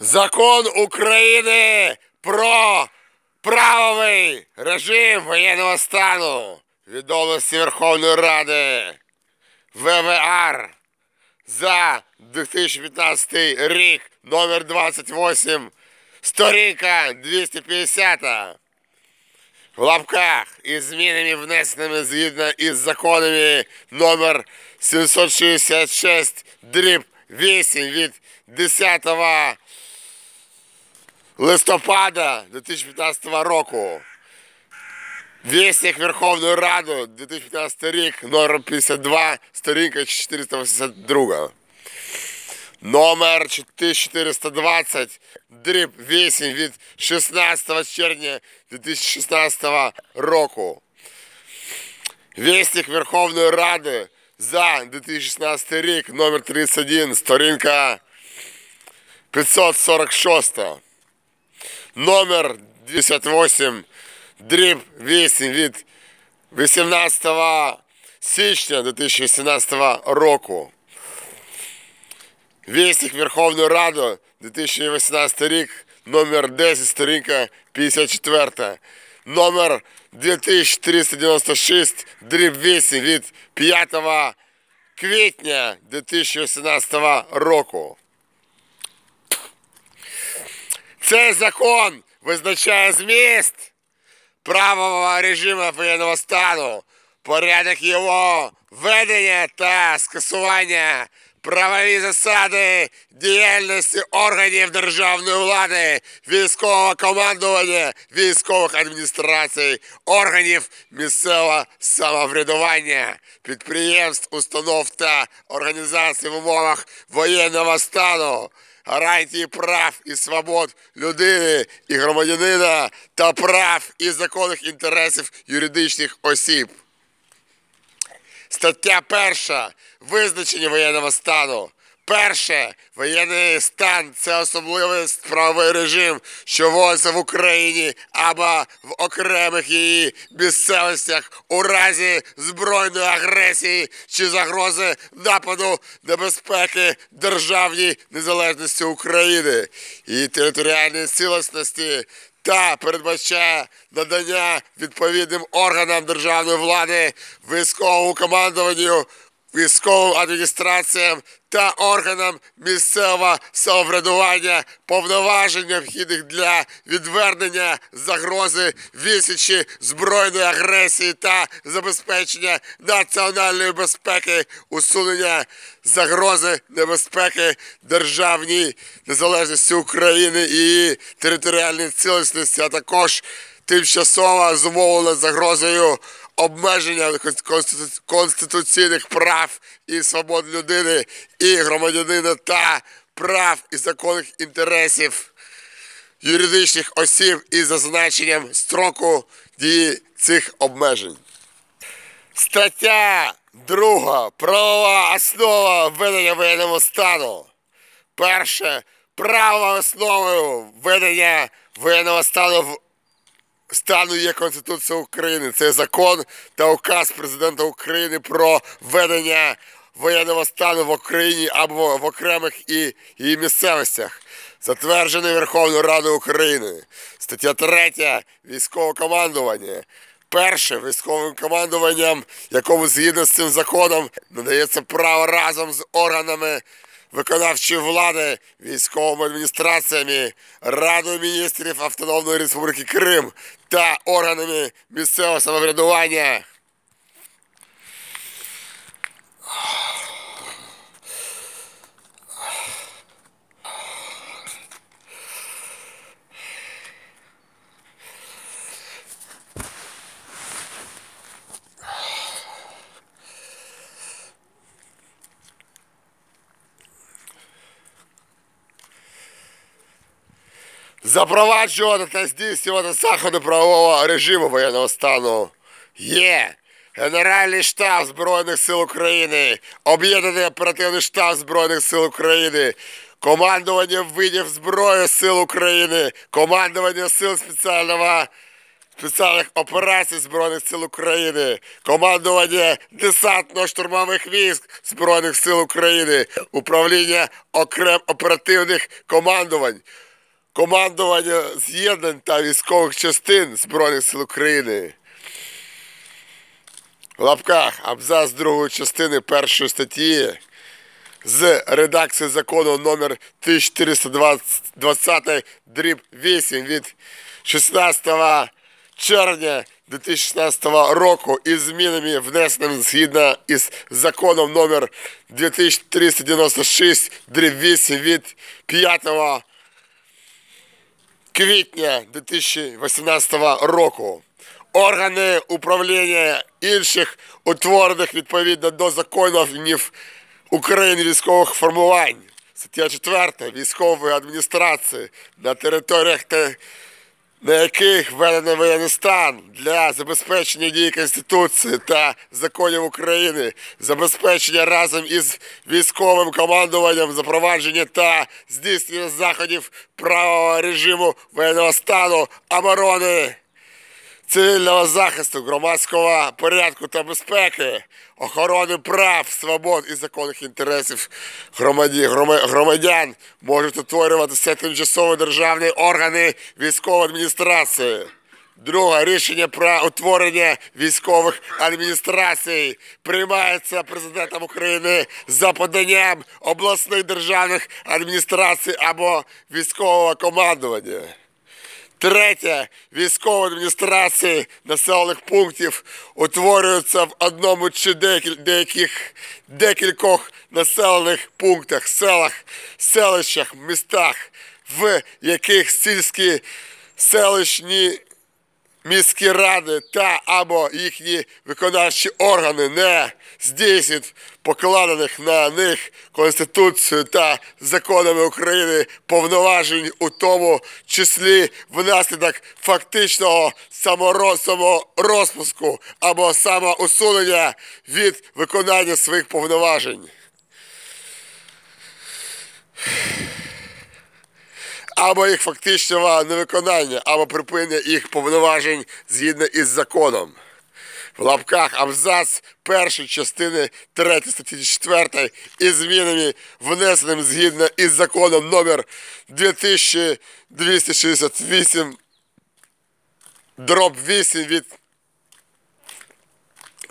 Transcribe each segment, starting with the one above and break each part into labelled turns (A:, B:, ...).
A: Закон України про правовий режим воєнного стану відомості Верховної Ради. ВВР за 2015 рік номер 28 сторінка 250 в лапках із змінами внесеними згідно із законами номер 766 дріб 8 від 10 листопада 2015 року. Вісник Верховної Ради 2015 рік, номер 52, сторінка 482. Номер 1420, дріб 8 від 16 червня 2016 року. Вісник Верховної Ради за 2016 рік, номер 31, сторінка 546. Номер 58, дріб 8 від 18 січня 2018 року. Вісник Верховної Ради 2018 рік, номер 10, сторінка 54. Номер 2396, дріб 8 від 5 квітня 2018 року. Цей закон визначає зміст правового режиму воєнного стану, порядок його ведення та скасування, правові засади діяльності органів державної влади, військового командування, військових адміністрацій, органів місцевого самоврядування, підприємств, установ та організацій в умовах воєнного стану гарантії прав і свобод людини і громадянина та прав і законних інтересів юридичних осіб. Стаття перша. Визначення воєнного стану. Перше, воєнний стан це особливий правовий режим, що вводиться в Україні або в окремих її місцевостях у разі збройної агресії чи загрози нападу небезпеки державній незалежності України і територіальної цілісності та передбачає надання відповідним органам державної влади, військовому командуванню, військовим адміністраціям та органам місцевого самоврядування повноважень необхідних для відвернення загрози відсічі збройної агресії та забезпечення національної безпеки, усунення загрози небезпеки державній незалежності України і її територіальній цілісності, а також тимчасово зумовлена загрозою обмеження конституційних прав і свобод людини і громадянина та прав і законних інтересів юридичних осіб із зазначенням строку дії цих обмежень. Стаття 2. Правова основа введення воєнного стану. Перше. Правовою основою введення воєнного стану в стану є Конституція України. Це закон та указ президента України про введення воєнного стану в Україні або в окремих і її місцевостях, затверджений Верховною Радою України. Стаття 3. Військове командування. Перше військовим командуванням, якому згідно з цим законом надається право разом з органами виконавчої влади, військовими адміністраціями, Радою міністрів Автономної Республіки Крим та органами місцевого самоврядування. Запроваджувати та здійснювати заходи правового режиму воєнного стану. Є Генеральний штаб Збройних сил України, Об'єднаний оперативний штаб Збройних сил України, командування видів зброї сил України, командування сил спеціального спеціальних операцій Збройних сил України, командування десантно-штурмових військ Збройних сил України, управління окрем оперативних командувань, командування з'єднань та військових частин Збройних сил України. В лапках абзац другої частини першої статті з редакції закону номер 1420 дріб 8 від 16 червня 2016 року із змінами внесеними згідно із законом номер 2396 дріб 8 від 5 квітня 2018 року. Органи управління інших утворених відповідно до законів України військових формувань. Стаття 4 військової адміністрації на територіях, на яких введено воєнний стан для забезпечення дії Конституції та законів України, забезпечення разом із військовим командуванням запровадження та здійснення заходів правового режиму воєнного стану оборони цивільного захисту, громадського порядку та безпеки, охорони прав, свобод і законних інтересів громадян можуть утворюватися тимчасові державні органи військової адміністрації. Друге рішення про утворення військових адміністрацій приймається президентом України за поданням обласних державних адміністрацій або військового командування. Третє, військові адміністрації населених пунктів утворюються в одному чи деяких декількох населених пунктах, селах, селищах, містах, в яких сільські селищні міські ради та або їхні виконавчі органи не здійснюють покладених на них Конституцією та законами України повноважень у тому числі внаслідок фактичного саморозпуску або самоусунення від виконання своїх повноважень або їх фактичного невиконання, або припинення їх повноважень згідно із законом. В лапках абзац першої частини 3 статті 4 із змінами, внесеними згідно із законом номер 2268 дроб 8 від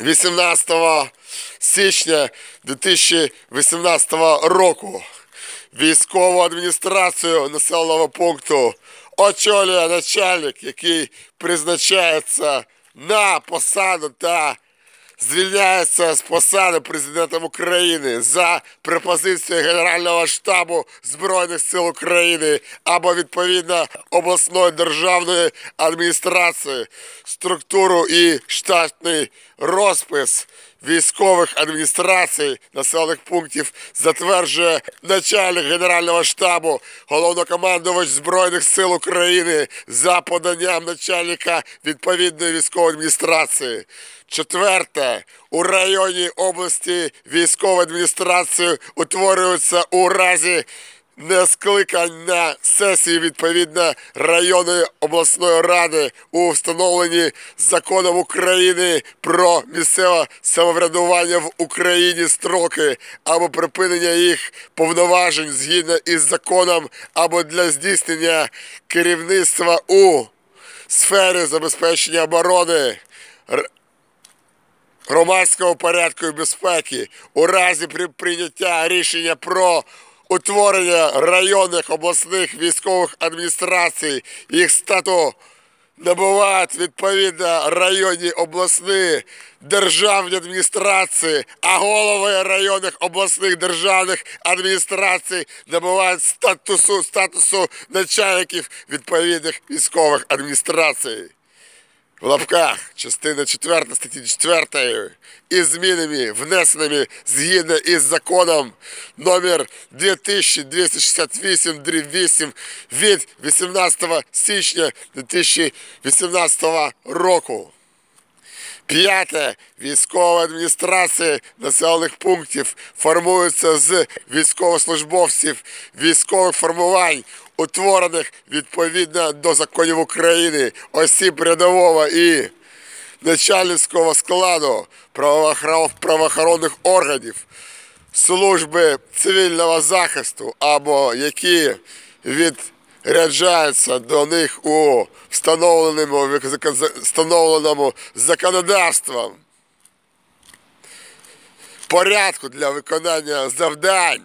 A: 18 січня 2018 року. Військову адміністрацію населеного пункту очолює начальник, який призначається на посаду та звільняється з посади президентом України за пропозицією Генерального штабу Збройних сил України або відповідно обласної державної адміністрації, структуру і штатний розпис військових адміністрацій населених пунктів затверджує начальник Генерального штабу, головнокомандувач Збройних сил України за поданням начальника відповідної військової адміністрації. Четверте, у районі області військова адміністрація утворюється у разі не скликань сесії відповідно районної обласної ради у встановленні законом України про місцеве самоврядування в Україні строки або припинення їх повноважень згідно із законом або для здійснення керівництва у сфері забезпечення оборони. Громадського порядку і безпеки у разі прийняття рішення про утворення районних обласних військових адміністрацій, їх стату набувають відповідно районні обласні державні адміністрації, а голови районних обласних державних адміністрацій набувають статусу статусу начальників відповідних військових адміністрацій в лапках частина 4 статті 4 із змінами, внесеними згідно із законом номер 2268 8 від 18 січня 2018 року. П'яте. Військова адміністрація населених пунктів формується з військовослужбовців військових формувань, утворених відповідно до законів України, осіб рядового і начальницького складу правоохоронних органів, служби цивільного захисту або які відряджаються до них у встановленому, встановленому законодавством. Порядку для виконання завдань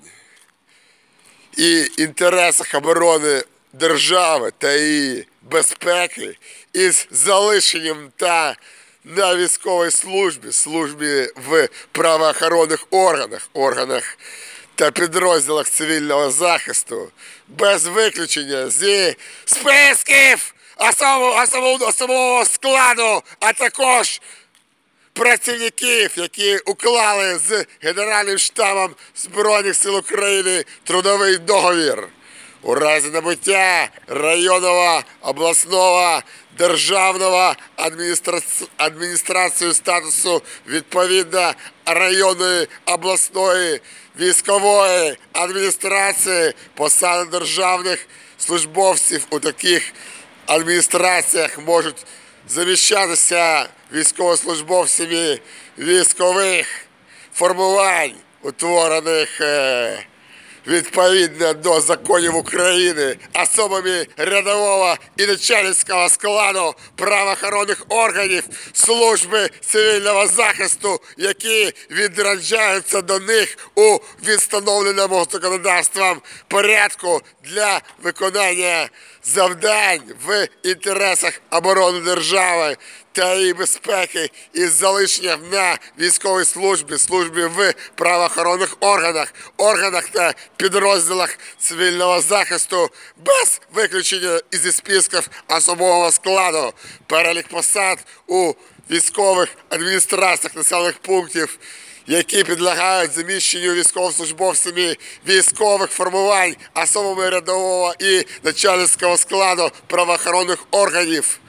A: і інтересах оборони держави та її безпеки із залишенням та на військовій службі, службі в правоохоронних органах, органах та підрозділах цивільного захисту, без виключення зі списків особового, складу, а також працівників, які уклали з Генеральним штабом Збройних сил України трудовий договір. У разі набуття районного, обласного, державного адміністраці... адміністрацію статусу відповідно районної обласної військової адміністрації посади державних службовців у таких адміністраціях можуть заміщатися військовослужбовцями військових формувань, утворених е, відповідно до законів України, особами рядового і начальницького складу правоохоронних органів служби цивільного захисту, які відраджаються до них у відстановленому законодавством порядку для виконання завдань в інтересах оборони держави та її безпеки із залишенням на військовій службі, службі в правоохоронних органах, органах та підрозділах цивільного захисту без виключення із списків особового складу, перелік посад у військових адміністраціях населених пунктів. Які підлягають заміщенню військовослужбовцями військових формувань, особами рядового і начальницького складу правоохоронних органів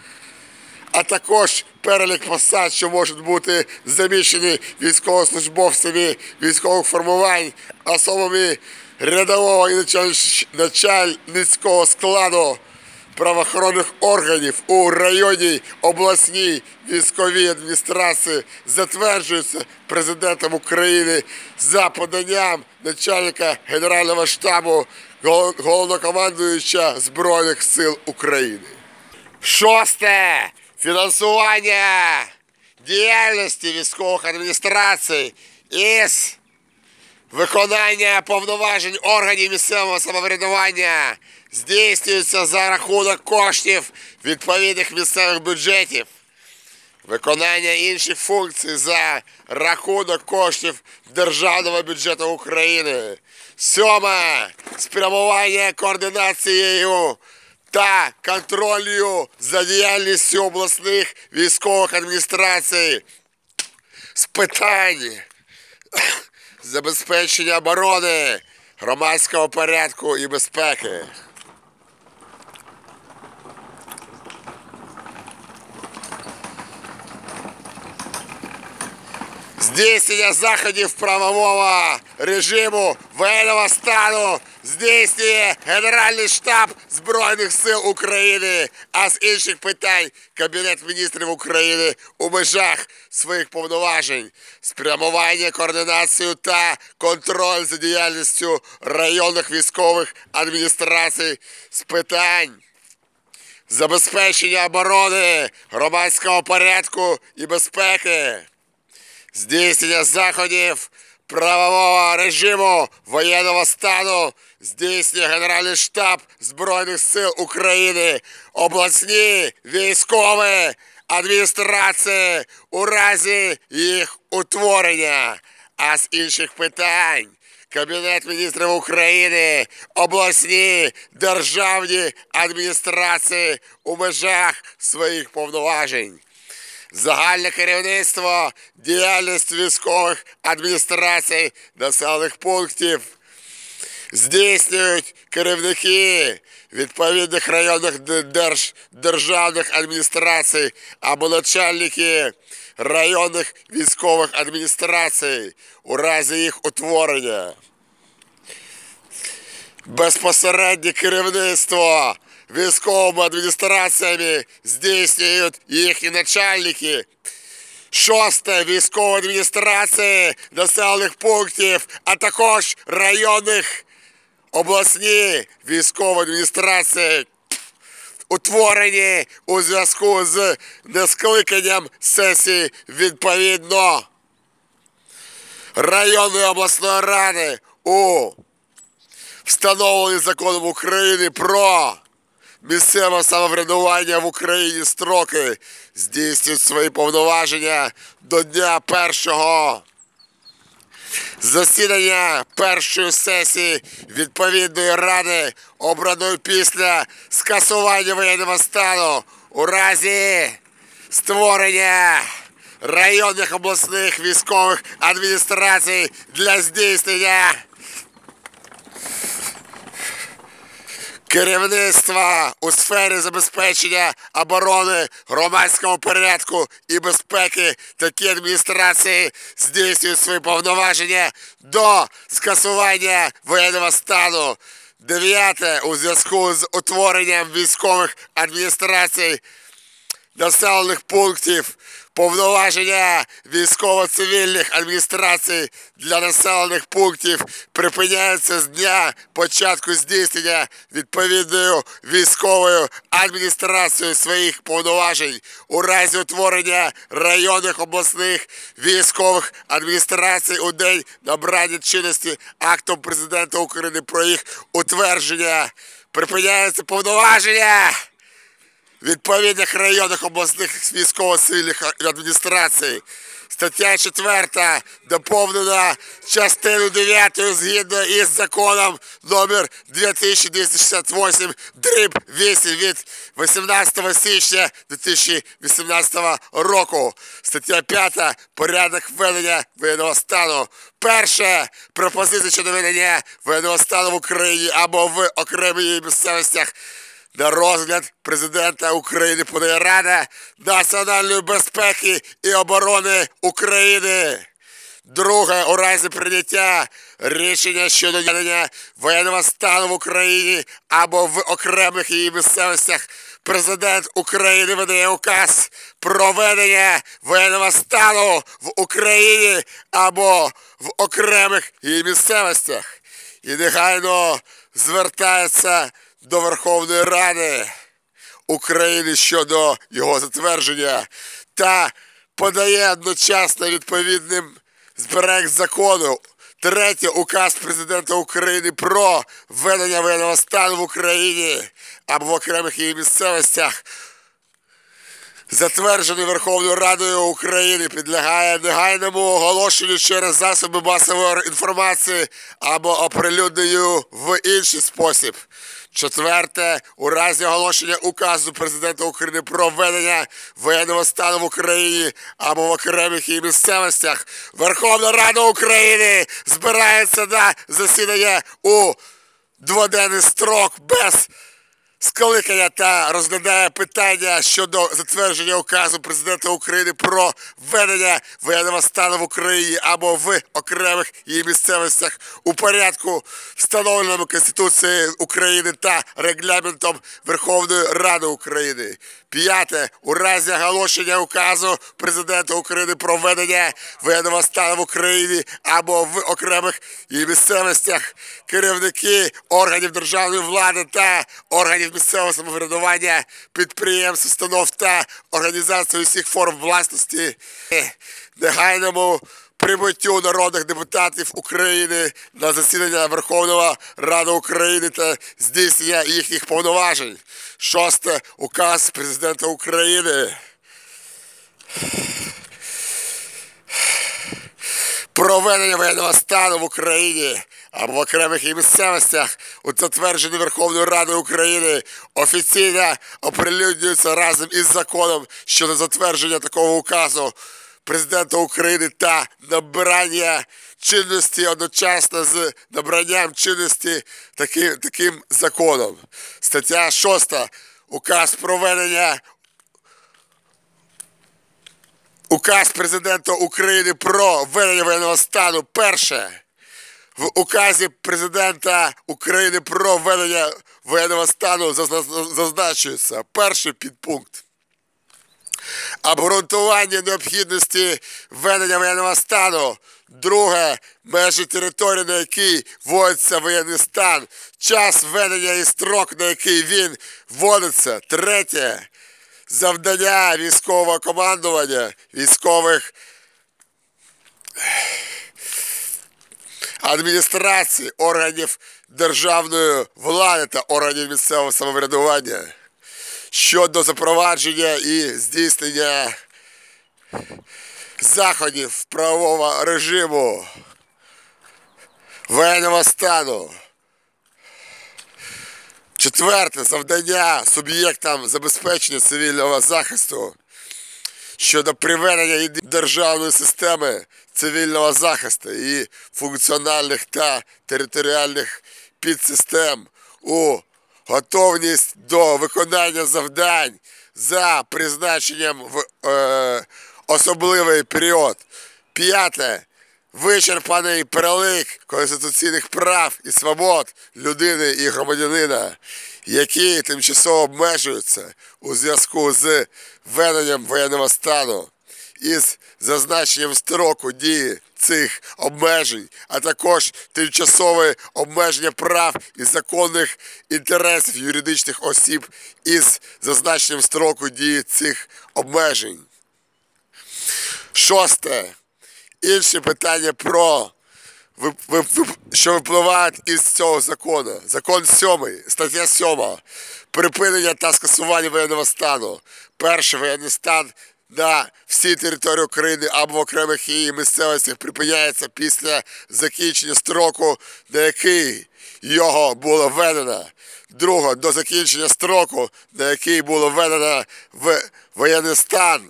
A: а також перелік посад, що можуть бути заміщені військовослужбовцями військових формувань, особами рядового і начальницького складу правоохоронних органів у районній обласній військовій адміністрації затверджується президентом України за поданням начальника Генерального штабу головнокомандуюча Збройних сил України. Шосте фінансування діяльності військових адміністрацій із виконання повноважень органів місцевого самоврядування здійснюється за рахунок коштів відповідних місцевих бюджетів. Виконання інших функцій за рахунок коштів державного бюджету України. Сьоме спрямування координацією та контролю за діяльністю обласних військових адміністрацій з питань забезпечення оборони, громадського порядку і безпеки. Здійснення заходів правового режиму воєнного стану здійснює Генеральний штаб Збройних сил України, а з інших питань Кабінет міністрів України у межах своїх повноважень, спрямування, координацію та контроль за діяльністю районних військових адміністрацій з питань. Забезпечення оборони громадського порядку і безпеки, здійснення заходів правового режиму воєнного стану здійснює Генеральний штаб Збройних сил України, обласні військові адміністрації у разі їх утворення, а з інших питань. Кабінет міністрів України, обласні державні адміністрації у межах своїх повноважень загальне керівництво, діяльність військових адміністрацій населених пунктів. Здійснюють керівники відповідних районних держ, державних адміністрацій або начальники районних військових адміністрацій у разі їх утворення. Безпосереднє керівництво військовими адміністраціями здійснюють їхні начальники. Шосте військові адміністрації населених пунктів, а також районних обласні військові адміністрації, утворені у зв'язку з нескликанням сесії відповідно районної обласної ради у встановлені законом України про місцеве самоврядування в Україні строки здійснюють свої повноваження до дня першого засідання першої сесії відповідної ради, обраної після скасування воєнного стану у разі створення районних обласних військових адміністрацій для здійснення керівництва у сфері забезпечення оборони громадського порядку і безпеки такі адміністрації здійснюють свої повноваження до скасування воєнного стану. Дев'яте у зв'язку з утворенням військових адміністрацій населених пунктів повноваження військово-цивільних адміністрацій для населених пунктів припиняються з дня початку здійснення відповідною військовою адміністрацією своїх повноважень у разі утворення районних обласних військових адміністрацій у день набрання чинності актом президента України про їх утвердження. Припиняються повноваження відповідних районних обласних військово-цивільних адміністрацій. Стаття 4 доповнена частину 9 згідно із законом номер 2268 дріб 8 від 18 січня 2018 року. Стаття 5 порядок введення воєнного стану. Перше пропозиція щодо введення воєнного стану в Україні або в окремих місцевостях на розгляд президента України подає Рада національної безпеки і оборони України. Друге, у разі прийняття рішення щодо введення воєнного стану в Україні або в окремих її місцевостях президент України видає указ про введення воєнного стану в Україні або в окремих її місцевостях. І негайно звертається до Верховної Ради України щодо його затвердження та подає одночасно відповідним проект закону. Третє указ президента України про введення воєнного стану в Україні або в окремих її місцевостях. Затверджений Верховною Радою України підлягає негайному оголошенню через засоби масової інформації або оприлюдненню в інший спосіб. Четверте, у разі оголошення указу президента України про введення воєнного стану в Україні або в окремих її місцевостях, Верховна Рада України збирається на засідання у дводенний строк без скликання та розглядає питання щодо затвердження указу президента України про введення воєнного стану в Україні або в окремих її місцевостях у порядку, встановленому Конституцією України та регламентом Верховної Ради України. П'яте. У разі оголошення указу президента України про введення воєнного стану в Україні або в окремих її місцевостях керівники органів державної влади та органів місцевого самоврядування, підприємств, установ та організацій усіх форм власності негайному прибуттю народних депутатів України на засідання Верховного Ради України та здійснення їхніх повноважень. Шосте указ президента України. Проведення воєнного стану в Україні або в окремих її місцевостях у затвердженні Верховною Радою України офіційно оприлюднюється разом із законом щодо затвердження такого указу президента України та набирання чинності одночасно з набранням чинності таким, таким законом. Стаття 6. Указ проведення Указ президента України про введення воєнного стану. Перше. В указі президента України про введення воєнного стану зазначується перший підпункт. Обґрунтування необхідності введення воєнного стану. Друге межі території, на якій вводиться воєнний стан, час введення і строк, на який він вводиться. Третє завдання військового командування, військових адміністрації, органів державної влади та органів місцевого самоврядування щодо запровадження і здійснення заходів правового режиму воєнного стану. Четверте завдання суб'єктам забезпечення цивільного захисту щодо приведення державної системи цивільного захисту і функціональних та територіальних підсистем у готовність до виконання завдань за призначенням в е, особливий період. П'яте. Вичерпаний перелик конституційних прав і свобод людини і громадянина, які тимчасово обмежуються у зв'язку з введенням воєнного стану із зазначенням строку дії цих обмежень, а також тимчасове обмеження прав і законних інтересів юридичних осіб із зазначенням строку дії цих обмежень. Шосте. Інші питання про що випливають із цього закону. Закон 7, стаття 7. Припинення та скасування воєнного стану. Перший воєнний стан на всій території України або в окремих її місцевостях припиняється після закінчення строку, на який його було введено. Друге, до закінчення строку, на який було введено в воєнний стан.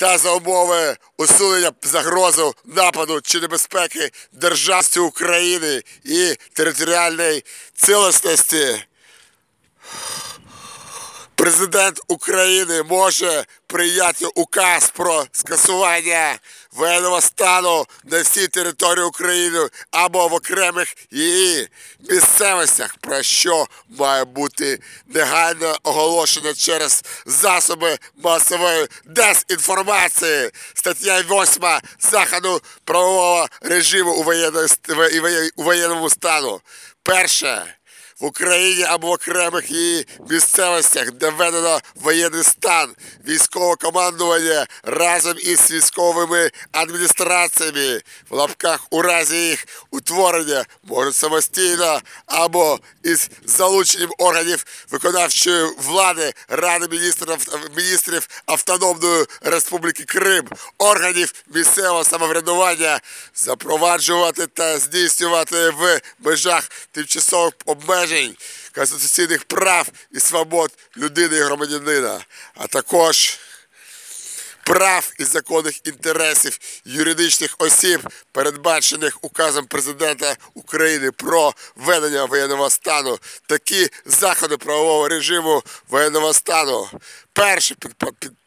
A: Та за умови усунення загрозу нападу чи небезпеки державності України і територіальної цілісності Президент України може прийняти указ про скасування воєнного стану на всій території України або в окремих її місцевостях, про що має бути негайно оголошено через засоби масової дезінформації. Стаття 8 заходу правового режиму у воєнному стану. Перше в Україні або в окремих її місцевостях, де воєнний стан, військове командування разом із військовими адміністраціями в лапках у разі їх утворення можуть самостійно або із залученням органів виконавчої влади Ради міністрів міністрів Автономної Республіки Крим, органів місцевого самоврядування запроваджувати та здійснювати в межах тимчасових обмежень обмежень конституційних прав і свобод людини і громадянина, а також прав і законних інтересів юридичних осіб, передбачених указом президента України про введення воєнного стану, такі заходи правового режиму воєнного стану. Перший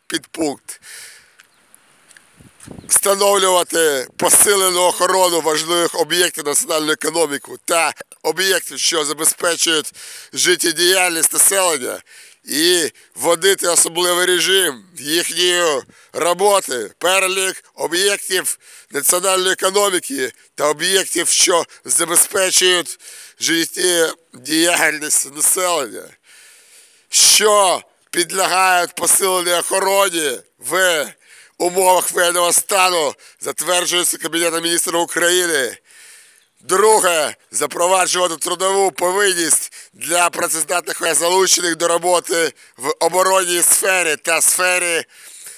A: підпункт. Встановлювати посилену охорону важливих об'єктів національної економіки та об'єктів, що забезпечують життєдіяльність населення, і вводити особливий режим їхньої роботи, перелік об'єктів національної економіки та об'єктів, що забезпечують життєдіяльність населення, що підлягають посиленій охороні в умовах воєнного стану, затверджується Кабінетом міністрів України. Друге, запроваджувати трудову повинність для працездатних залучених до роботи в оборонній сфері та сфері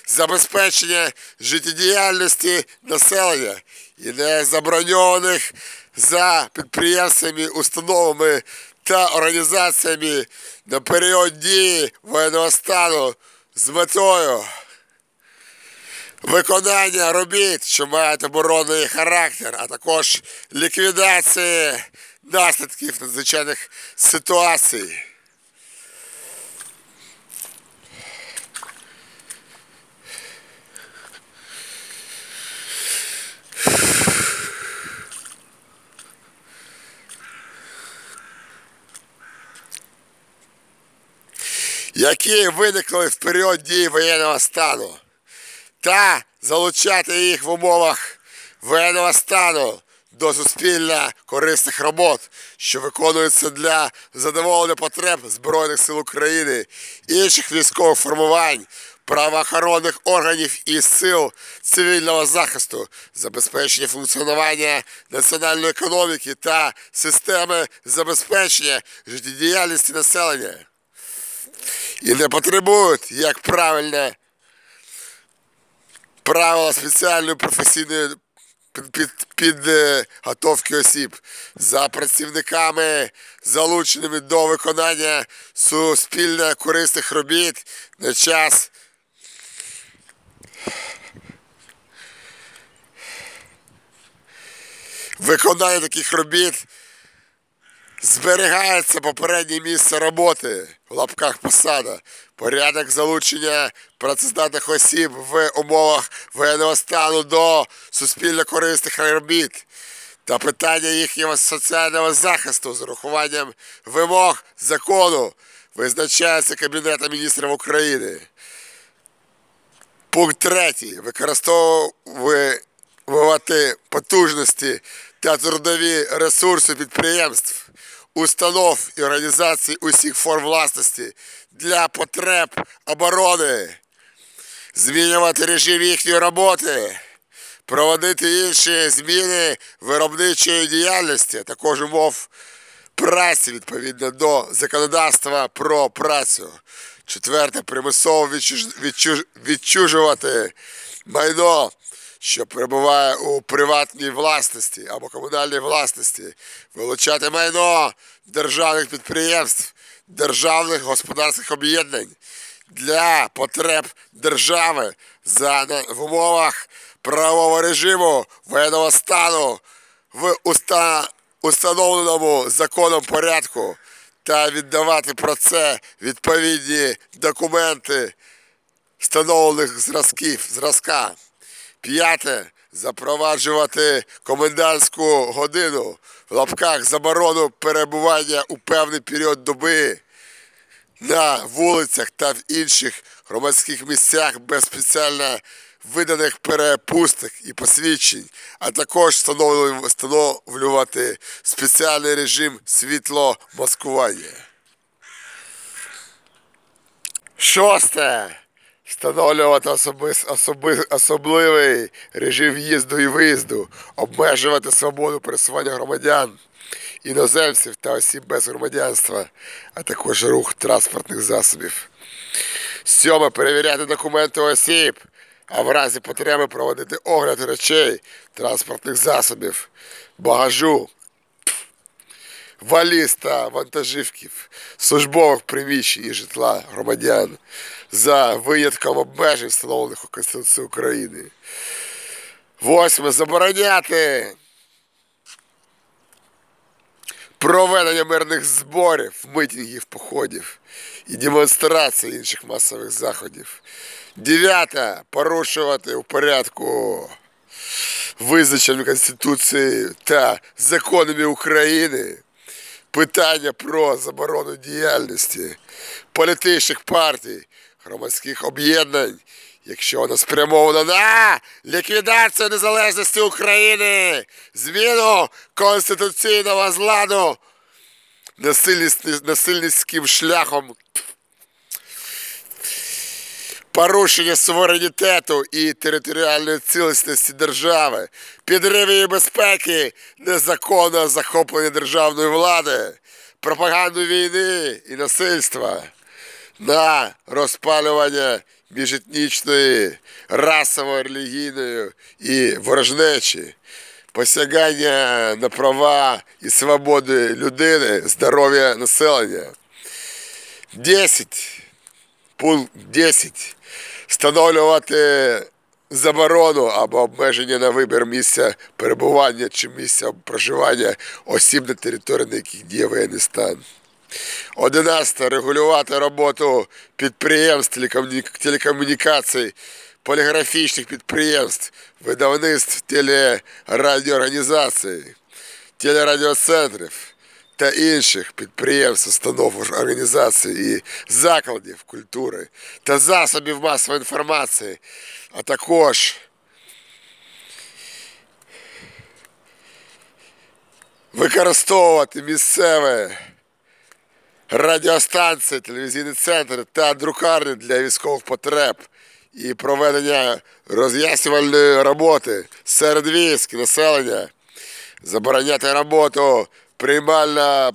A: забезпечення життєдіяльності населення і не заброньованих за підприємствами, установами та організаціями на період дії воєнного стану з метою виконання робіт, що мають оборонний характер, а також ліквідації наслідків надзвичайних ситуацій. Які виникли в період дії воєнного стану та залучати їх в умовах воєнного стану до суспільно корисних робот, що виконуються для задоволення потреб Збройних сил України, інших військових формувань, правоохоронних органів і сил цивільного захисту, забезпечення функціонування національної економіки та системи забезпечення життєдіяльності населення. І не потребують, як правильне правила спеціальної професійної підготовки осіб за працівниками, залученими до виконання суспільно корисних робіт на час. Виконання таких робіт зберігається попереднє місце роботи в лапках посада, порядок залучення працездатних осіб в умовах воєнного стану до суспільно корисних робіт та питання їхнього соціального захисту з урахуванням вимог закону визначається Кабінетом міністрів України. Пункт третій. Використовувати потужності та трудові ресурси підприємств установ і організацій усіх форм власності для потреб оборони, змінювати режим їхньої роботи, проводити інші зміни виробничої діяльності, також умов праці відповідно до законодавства про працю. Четверте, примусово відчужувати майно що перебуває у приватній власності або комунальній власності, вилучати майно державних підприємств, державних господарських об'єднань для потреб держави за в умовах правового режиму воєнного стану в уста, установленому законом порядку та віддавати про це відповідні документи встановлених зразків зразка. П'яте. Запроваджувати комендантську годину в лапках заборону перебування у певний період доби на вулицях та в інших громадських місцях без спеціально виданих перепусток і посвідчень, а також встановлювати спеціальний режим світломаскування. Шосте встановлювати особис, особи, особливий режим в'їзду і виїзду, обмежувати свободу пересування громадян, іноземців та осіб без громадянства, а також рух транспортних засобів. Сьоме перевіряти документи осіб, а в разі потреби проводити огляд речей, транспортних засобів, багажу валіз та вантажівків, службових приміщень і житла громадян за винятком обмежень, встановлених у Конституції України. Восьме. Забороняти проведення мирних зборів, митингів, походів і демонстрацій інших масових заходів. Дев'яте. Порушувати у порядку визначеними Конституцією та законами України питання про заборону діяльності політичних партій, громадських об'єднань, якщо вона спрямована на ліквідацію незалежності України, зміну конституційного зладу насильницьким шляхом порушення суверенітету і територіальної цілісності держави, підрив її безпеки, незаконне захоплення державної влади, пропаганду війни і насильства, на розпалювання міжетнічної, расової, релігійної і ворожнечі, посягання на права і свободи людини, здоров'я населення. 10. Пункт 10 встановлювати заборону або обмеження на вибір місця перебування чи місця проживання осіб на території, на яких діє воєнний стан. 11. Регулювати роботу підприємств телекомунікацій, поліграфічних підприємств, видавництв телерадіоорганізацій, телерадіоцентрів та інших підприємств, установ, організацій і закладів культури та засобів масової інформації, а також використовувати місцеве радіостанції, телевізійні центри та друкарні для військових потреб і проведення роз'яснювальної роботи серед військ населення, забороняти роботу приймально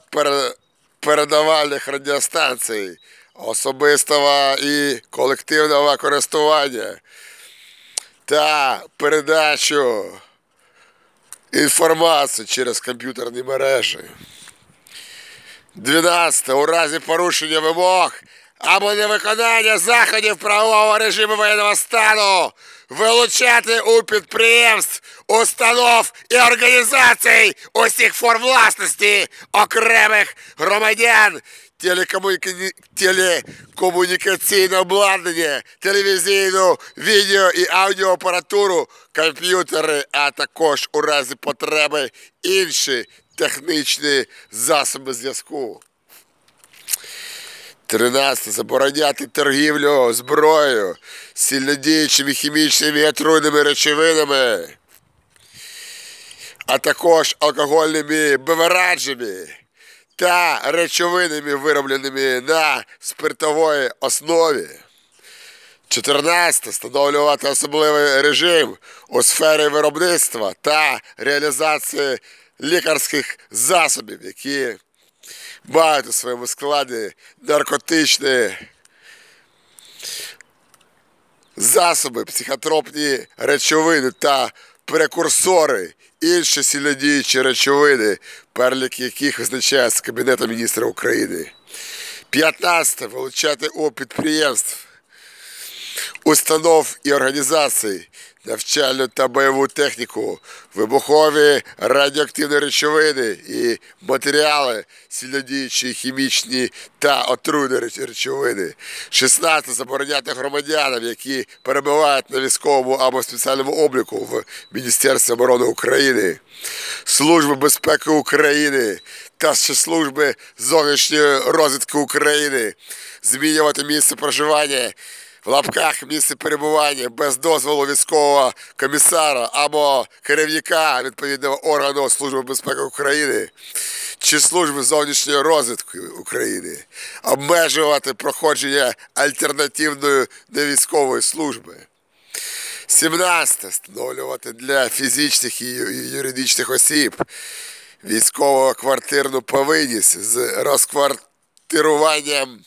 A: передавальних радіостанцій, особистого і колективного користування та передачу інформації через комп'ютерні мережі. 12. У разі порушення вимог або невиконання заходів правового режиму воєнного стану вилучати у підприємств, установ і організацій усіх форм власності окремих громадян, телекомуніка... телекомунікаційне обладнання, телевізійну, відео і аудіоапаратуру, комп'ютери, а також у разі потреби інші технічні засоби зв'язку. 13. Забороняти торгівлю зброєю, сильнодіючими хімічними і отруйними речовинами, а також алкогольними бевераджами та речовинами, виробленими на спиртовій основі. 14. Встановлювати особливий режим у сфері виробництва та реалізації лікарських засобів, які мають у своєму складі наркотичні засоби, психотропні речовини та прекурсори, інші сильнодіючі речовини, перелік яких визначається Кабінетом міністра України. 15. Вилучати у підприємств, установ і організацій навчальну та бойову техніку, вибухові радіоактивні речовини і матеріали, сильнодіючі, хімічні та отруйні речовини. 16. Забороняти громадянам, які перебувають на військовому або спеціальному обліку в Міністерстві оборони України, Служби безпеки України та служби зовнішньої розвідки України, змінювати місце проживання в лапках місце перебування без дозволу військового комісара або керівника відповідного органу Служби безпеки України чи служби зовнішньої розвідки України, обмежувати проходження альтернативної невійськової служби. 17. Встановлювати для фізичних і юридичних осіб військово квартирну повинність з розквартируванням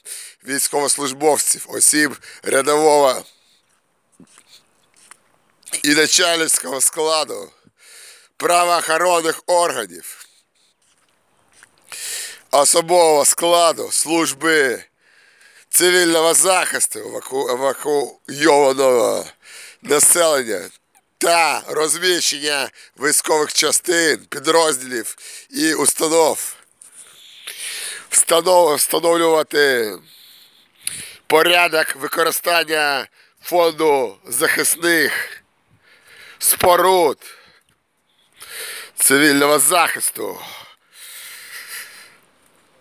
A: військовослужбовців, осіб рядового і начальницького складу правоохоронних органів, особового складу служби цивільного захисту евакуйованого населення та розміщення військових частин, підрозділів і установ. Встановлювати порядок використання фонду захисних споруд цивільного захисту.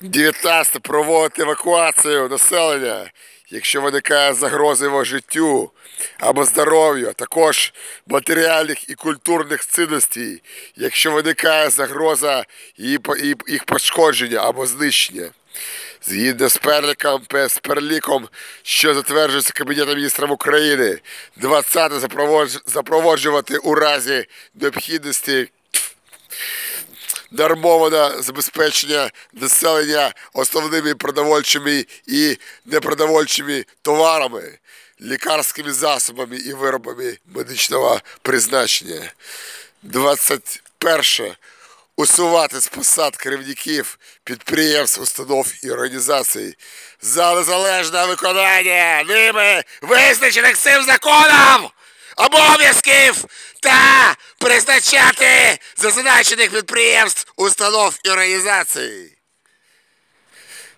A: 19. Проводити евакуацію населення, якщо виникає загроза його життю або здоров'ю, а також матеріальних і культурних цінностей, якщо виникає загроза їх пошкодження або знищення. Згідно з переліком, з переліком, що затверджується Кабінетом міністрів України, 20 запроводжувати у разі необхідності нормоване забезпечення населення основними продовольчими і непродовольчими товарами, лікарськими засобами і виробами медичного призначення. 21 усувати з посад керівників підприємств, установ і організацій за незалежне виконання ними визначених цим законом обов'язків та призначати зазначених підприємств, установ і організацій.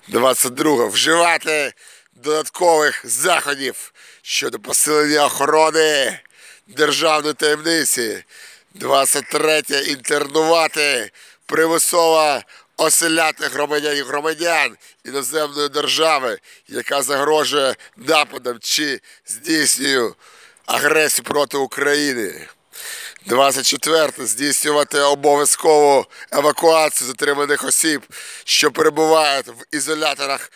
A: 22. Вживати додаткових заходів щодо посилення охорони державної таємниці 23. Інтернувати примусово оселяти громадян і громадян іноземної держави, яка загрожує нападом чи здійснює агресію проти України. 24. Здійснювати обов'язкову евакуацію затриманих осіб, що перебувають в ізоляторах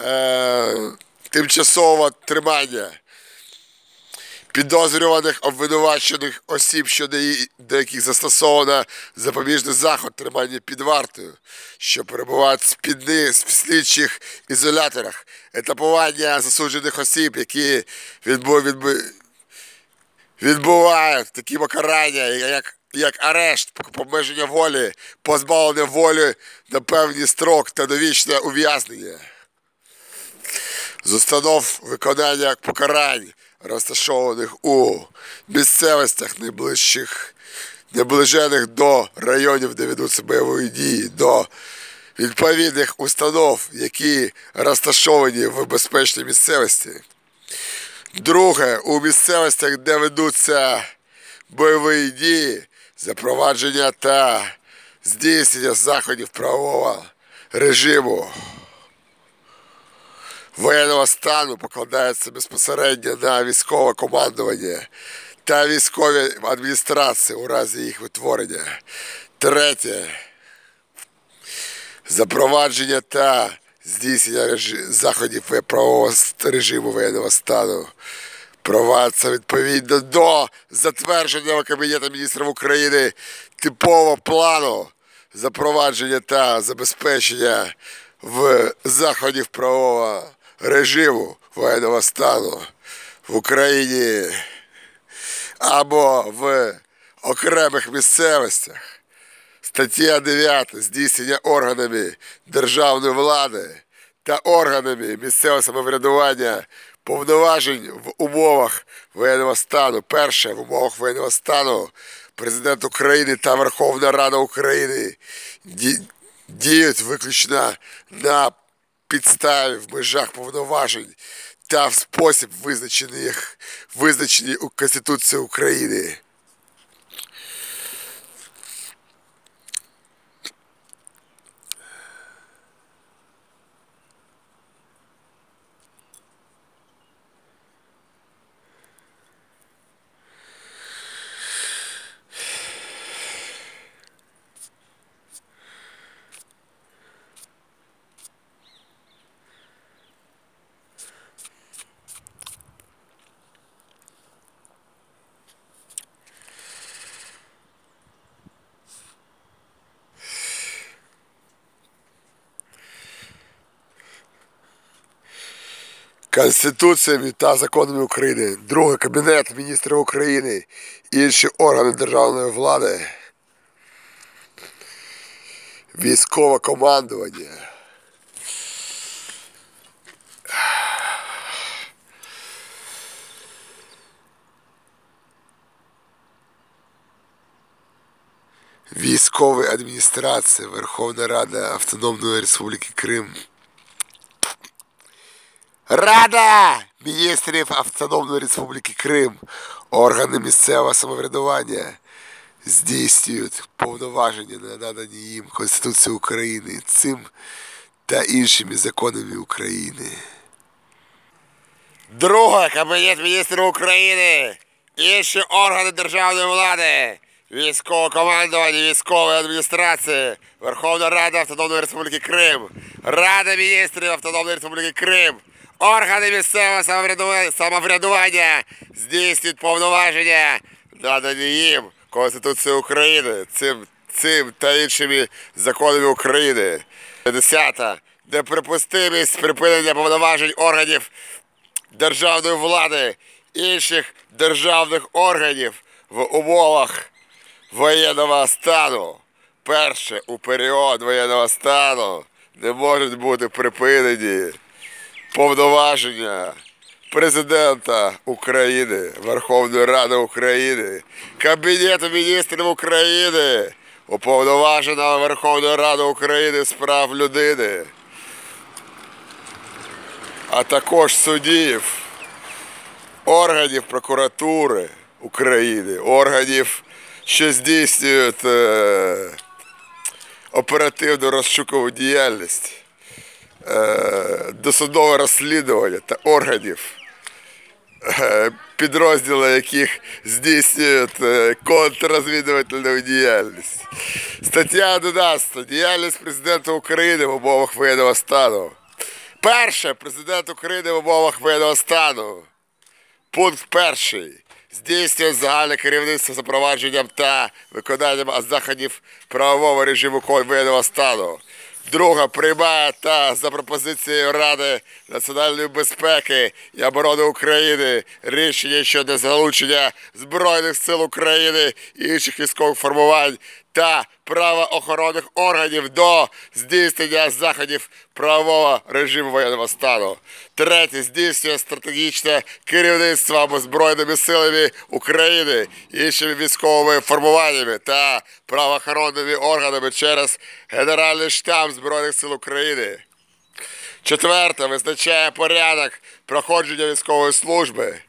A: е, тимчасового тримання підозрюваних обвинувачених осіб, щодо до яких застосовано запобіжний заход тримання під вартою, що перебувають в слідчих ізоляторах, етапування засуджених осіб, які відбу, відбу, відбувають такі покарання, як, як арешт, обмеження волі, позбавлення волі на певний строк та довічне ув'язнення з установ виконання покарань, розташованих у місцевостях найближчих, наближених до районів, де ведуться бойові дії, до відповідних установ, які розташовані в безпечній місцевості. Друге, у місцевостях, де ведуться бойові дії, запровадження та здійснення заходів правового режиму воєнного стану покладається безпосередньо на військове командування та військові адміністрації у разі їх витворення. Третє. Запровадження та здійснення заходів правового режиму воєнного стану провадиться відповідно до затвердженого Кабінетом міністрів України типового плану запровадження та забезпечення в заходів правового режиму воєнного стану в Україні або в окремих місцевостях. Стаття 9. Здійснення органами державної влади та органами місцевого самоврядування повноважень в умовах воєнного стану. Перше, в умовах воєнного стану Президент України та Верховна Рада України діють виключно на підставі в межах повноважень та в спосіб визначених визначені у Конституції України. Конституціями та законами України. Друге. Кабінет міністрів України і інші органи державної влади. Військове командування. Військова адміністрація Верховна Рада Автономної Республіки Крим. Рада міністрів Автономної Республіки Крим, органи місцевого самоврядування здійснюють повноваження, надані їм Конституцією України, цим та іншими законами України. Друге, Кабінет міністрів України, інші органи державної влади, військове командування, військової адміністрації, Верховна Рада Автономної Республіки Крим, Рада міністрів Автономної Республіки Крим, органи місцевого самоврядування, самоврядування здійснюють повноваження, надані їм Конституцією України, цим, цим та іншими законами України. 10. Неприпустимість припинення повноважень органів державної влади, інших державних органів в умовах воєнного стану. Перше, у період воєнного стану не можуть бути припинені повноваження Президента України, Верховної Ради України, Кабінету міністрів України, уповноваженого Верховної Ради України з прав людини а також судів, органів прокуратури України, органів, що здійснюють е, оперативну розшукову діяльність, досудове розслідування та органів, е, підрозділи яких здійснюють е, контррозвідувальну діяльність. Стаття 11. Діяльність президента України в умовах воєнного стану. Перше. Президент України в умовах воєнного стану. Пункт перший. Здійснює загальне керівництво запровадженням та виконанням заходів правового режиму воєнного стану. Друге, приймає та за пропозицією Ради національної безпеки і оборони України. Рішення щодо залучення Збройних сил України і інших військових формувань та правоохоронних органів до здійснення заходів правового режиму воєнного стану. Третє здійснює стратегічне керівництво або збройними силами України, іншими військовими формуваннями та правоохоронними органами через Генеральний штаб Збройних сил України. Четверте, визначає порядок проходження військової служби.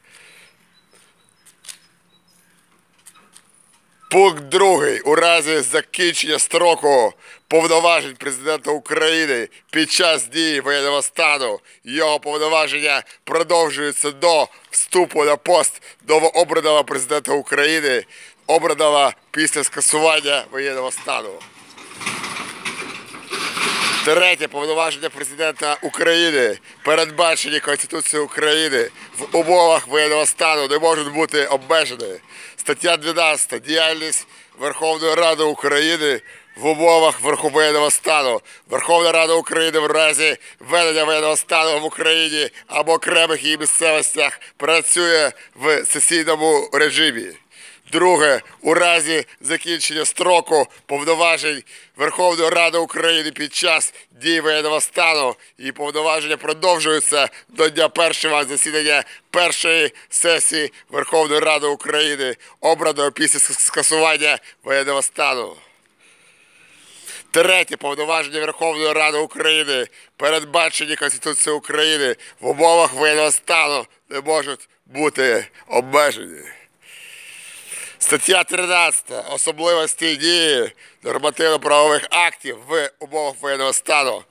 A: Пункт другий. У разі закінчення строку повноважень президента України під час дії воєнного стану його повноваження продовжуються до вступу на пост новообраного президента України, обраного після скасування воєнного стану. Третє повноваження президента України, передбачені Конституцією України в умовах воєнного стану, не можуть бути обмежені. Стаття 12. Діяльність Верховної Ради України в умовах воєнного стану. Верховна Рада України в разі введення воєнного стану в Україні або окремих її місцевостях працює в сесійному режимі. Друге, у разі закінчення строку повноважень Верховної Ради України під час дії воєнного стану і повноваження продовжуються до дня першого засідання першої сесії Верховної Ради України, обраної після скасування воєнного стану. Третє повноваження Верховної Ради України, передбачені Конституцією України в умовах воєнного стану, не можуть бути обмежені. Стаття 13. Особливості дії нормативно-правових актів в умовах воєнного стану.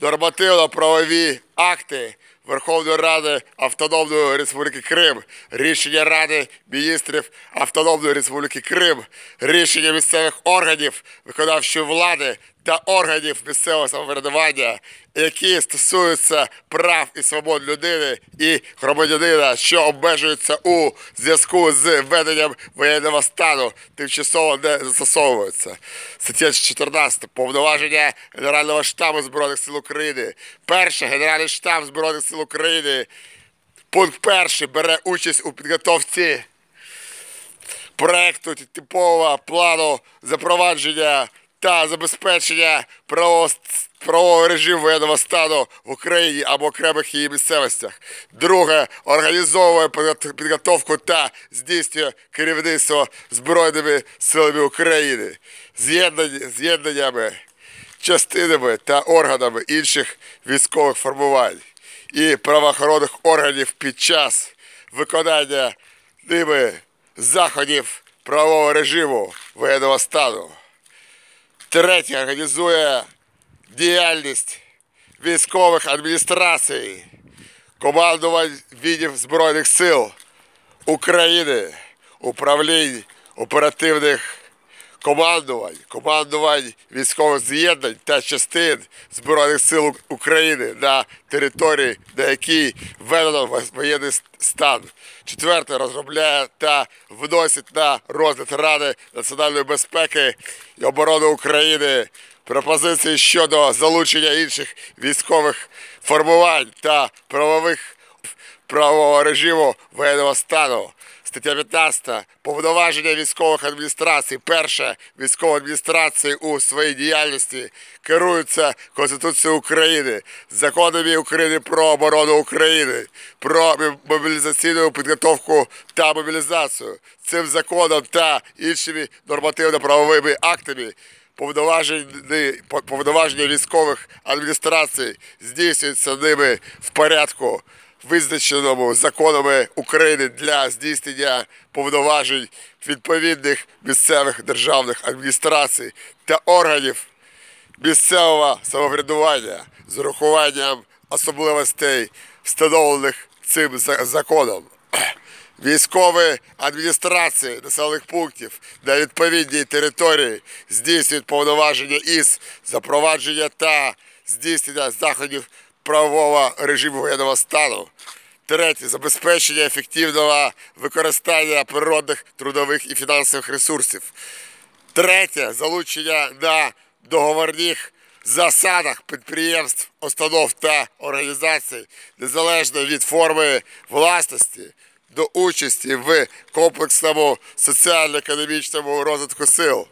A: Нормативно-правові акти Верховної Ради Автономної Республіки Крим, рішення Ради міністрів Автономної Республіки Крим, рішення місцевих органів виконавчої влади та органів місцевого самоврядування, які стосуються прав і свобод людини і громадянина, що обмежуються у зв'язку з введенням воєнного стану, тимчасово не застосовуються. Стаття 14. Повноваження Генерального штабу Збройних сил України. Перше, Генеральний штаб Збройних сил України. Пункт перший бере участь у підготовці проекту типового плану запровадження та забезпечення правового, режиму воєнного стану в Україні або окремих її місцевостях. Друге організовує підготовку та здійснює керівництво Збройними силами України, з'єднаннями, частинами та органами інших військових формувань і правоохоронних органів під час виконання ними заходів правового режиму воєнного стану. Третє організує діяльність військових адміністрацій, командувань відділів Збройних сил України, управлінь оперативних командувань, командувань військових з'єднань та частин Збройних сил України на території, на якій введено воєнний стан. Четверте розробляє та вносить на розгляд Ради національної безпеки і оборони України пропозиції щодо залучення інших військових формувань та правових правового режиму воєнного стану. Стаття 15. Повноваження військових адміністрацій. Перше, військові адміністрації у своїй діяльності керуються Конституцією України, законами України про оборону України, про мобілізаційну підготовку та мобілізацію. Цим законом та іншими нормативно-правовими актами. Повноваження військових адміністрацій здійснюються ними в порядку визначеному законами України для здійснення повноважень відповідних місцевих державних адміністрацій та органів місцевого самоврядування з урахуванням особливостей, встановлених цим законом. Військові адміністрації населених пунктів на відповідній території здійснюють повноваження із запровадження та здійснення заходів правового режиму воєнного стану. Третє забезпечення ефективного використання природних трудових і фінансових ресурсів. Третє залучення на договорних засадах підприємств, установ та організацій незалежно від форми власності до участі в комплексному соціально-економічному розвитку сил,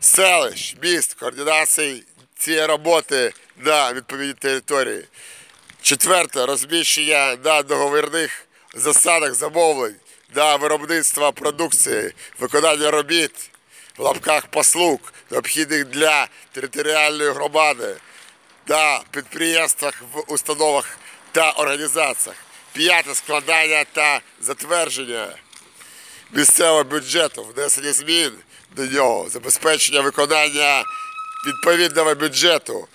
A: селищ, міст, координації цієї роботи на відповідній території. Четверте розміщення на договірних засадах замовлень на виробництво продукції, виконання робіт в лапках послуг, необхідних для територіальної громади та підприємствах в установах та організаціях. П'яте складання та затвердження місцевого бюджету, внесення змін до нього, забезпечення виконання відповідного бюджету.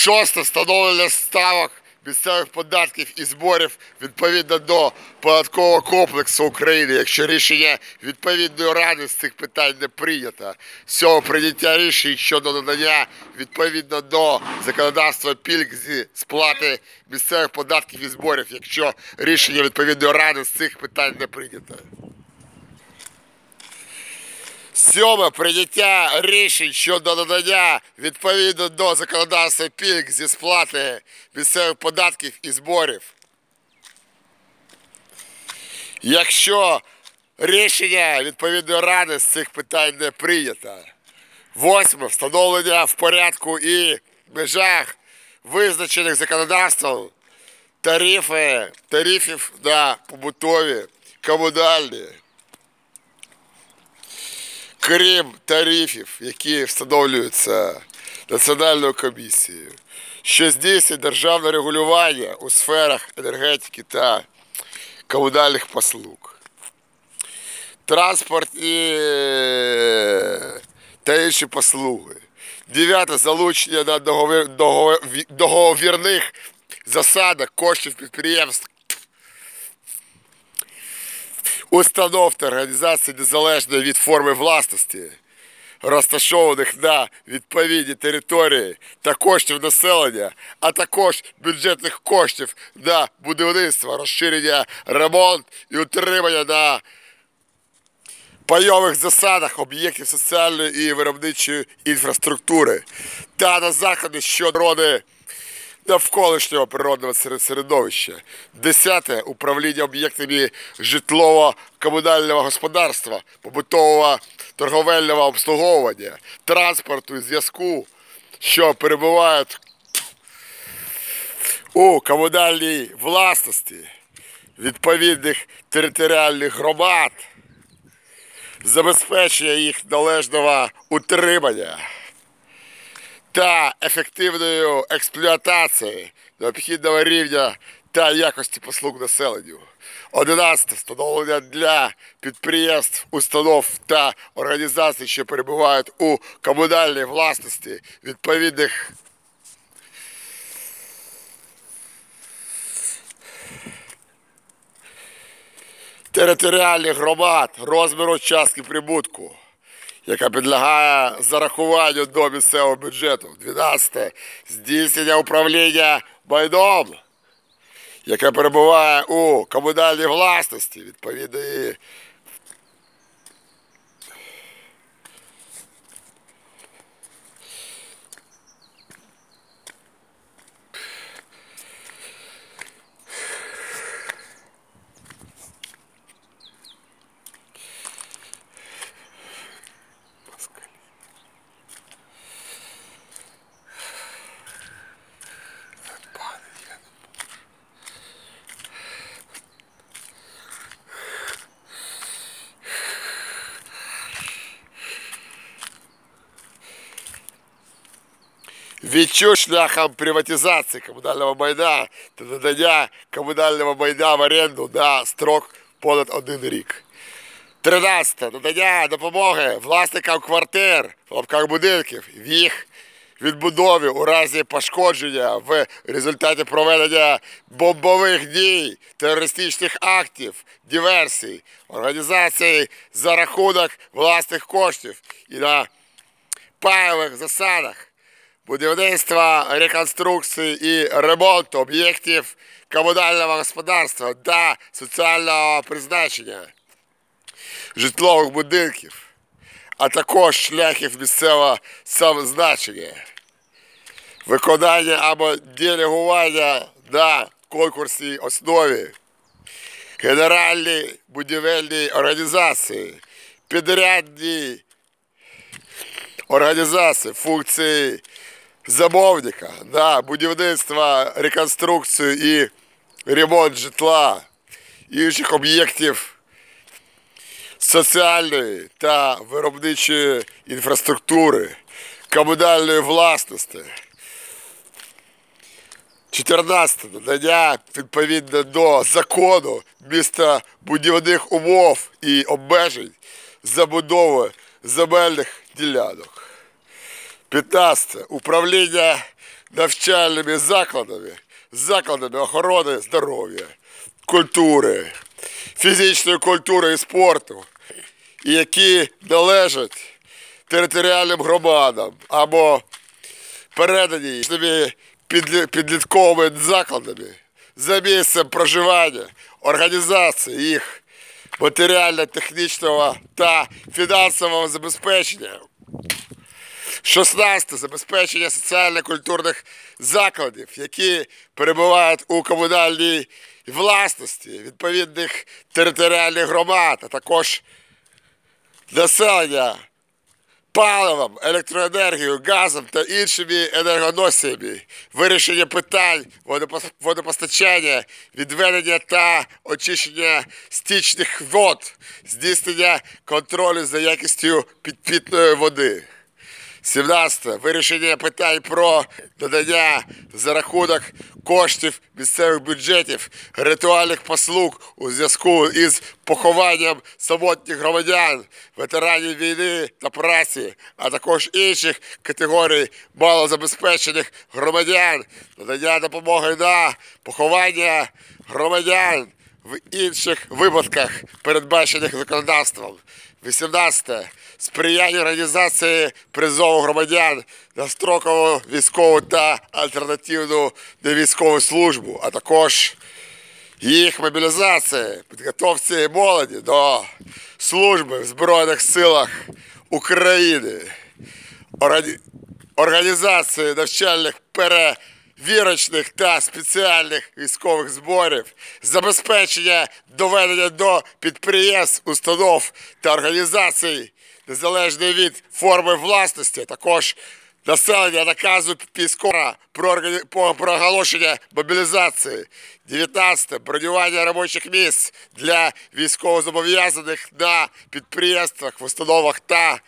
A: Шосте встановлення ставок місцевих податків і зборів відповідно до податкового комплексу України, якщо рішення відповідної ради з цих питань не прийнято. Сьоме прийняття рішень щодо надання відповідно до законодавства пільг зі сплати місцевих податків і зборів, якщо рішення відповідної ради з цих питань не прийнято. Сьоме прийняття рішень щодо надання відповідно до законодавства пільг зі сплати місцевих податків і зборів. Якщо рішення відповідної ради з цих питань не прийнято. Восьме встановлення в порядку і межах визначених законодавством тарифи, тарифів на побутові комунальні крім тарифів, які встановлюються Національною комісією, що здійснює державне регулювання у сферах енергетики та комунальних послуг, транспортні та інші послуги. Дев'яте залучення на договір, договір, договірних засадах коштів підприємств установ та організацій незалежно від форми власності, розташованих на відповідній території та коштів населення, а також бюджетних коштів на будівництво, розширення, ремонт і утримання на пайових засадах об'єктів соціальної і виробничої інфраструктури та на заходи щодо навколишнього природного середовища. Десяте управління об'єктами житлово-комунального господарства, побутового торговельного обслуговування, транспорту і зв'язку, що перебувають у комунальній власності відповідних територіальних громад, забезпечення їх належного утримання та ефективною експлуатацією необхідного рівня та якості послуг населенню. 11. Встановлення для підприємств, установ та організацій, що перебувають у комунальній власності відповідних територіальних громад розміру частки прибутку яка підлягає зарахуванню до місцевого бюджету. 12. Здійснення управління майном, яке перебуває у комунальній власності відповідної відчув шляхом приватизації комунального майна та надання комунального майна в оренду на строк понад один рік. 13. Надання допомоги власникам квартир, в лапках будинків в їх відбудові у разі пошкодження в результаті проведення бомбових дій, терористичних актів, диверсій, організацій за рахунок власних коштів і на паєвих засадах будівництва, реконструкції і ремонту об'єктів комунального господарства та соціального призначення житлових будинків, а також шляхів місцевого самозначення, виконання або делегування на конкурсній основі, генеральні будівельні організації, підрядні організації, функції замовника на будівництво, реконструкцію і ремонт житла, інших об'єктів соціальної та виробничої інфраструктури, комунальної власності. 14. Надання відповідно до закону містобудівних умов і обмежень забудови земельних ділянок. 15. Управління навчальними закладами, закладами охорони здоров'я, культури, фізичної культури і спорту, які належать територіальним громадам або передані підлітковими закладами за місцем проживання, організації їх матеріально-технічного та фінансового забезпечення. 16. Забезпечення соціально-культурних закладів, які перебувають у комунальній власності відповідних територіальних громад, а також населення паливом, електроенергією, газом та іншими енергоносіями, вирішення питань водопостачання, відведення та очищення стічних вод, здійснення контролю за якістю підпітної води. 17. Вирішення питань про надання за рахунок коштів місцевих бюджетів ритуальних послуг у зв'язку із похованням самотніх громадян, ветеранів війни та праці, а також інших категорій малозабезпечених громадян, надання допомоги на поховання громадян в інших випадках, передбачених законодавством. 18. Сприяння організації призову громадян на строкову військову та альтернативну невійськову службу, а також їх мобілізації, підготовці молоді до служби в Збройних силах України, організації навчальних перевірочних та спеціальних військових зборів, забезпечення доведення до підприємств, установ та організацій, незалежно від форми власності, також населення наказу військова про, органі- по- про оголошення мобілізації. 19. Бронювання робочих місць для військовозобов'язаних на підприємствах, в установах та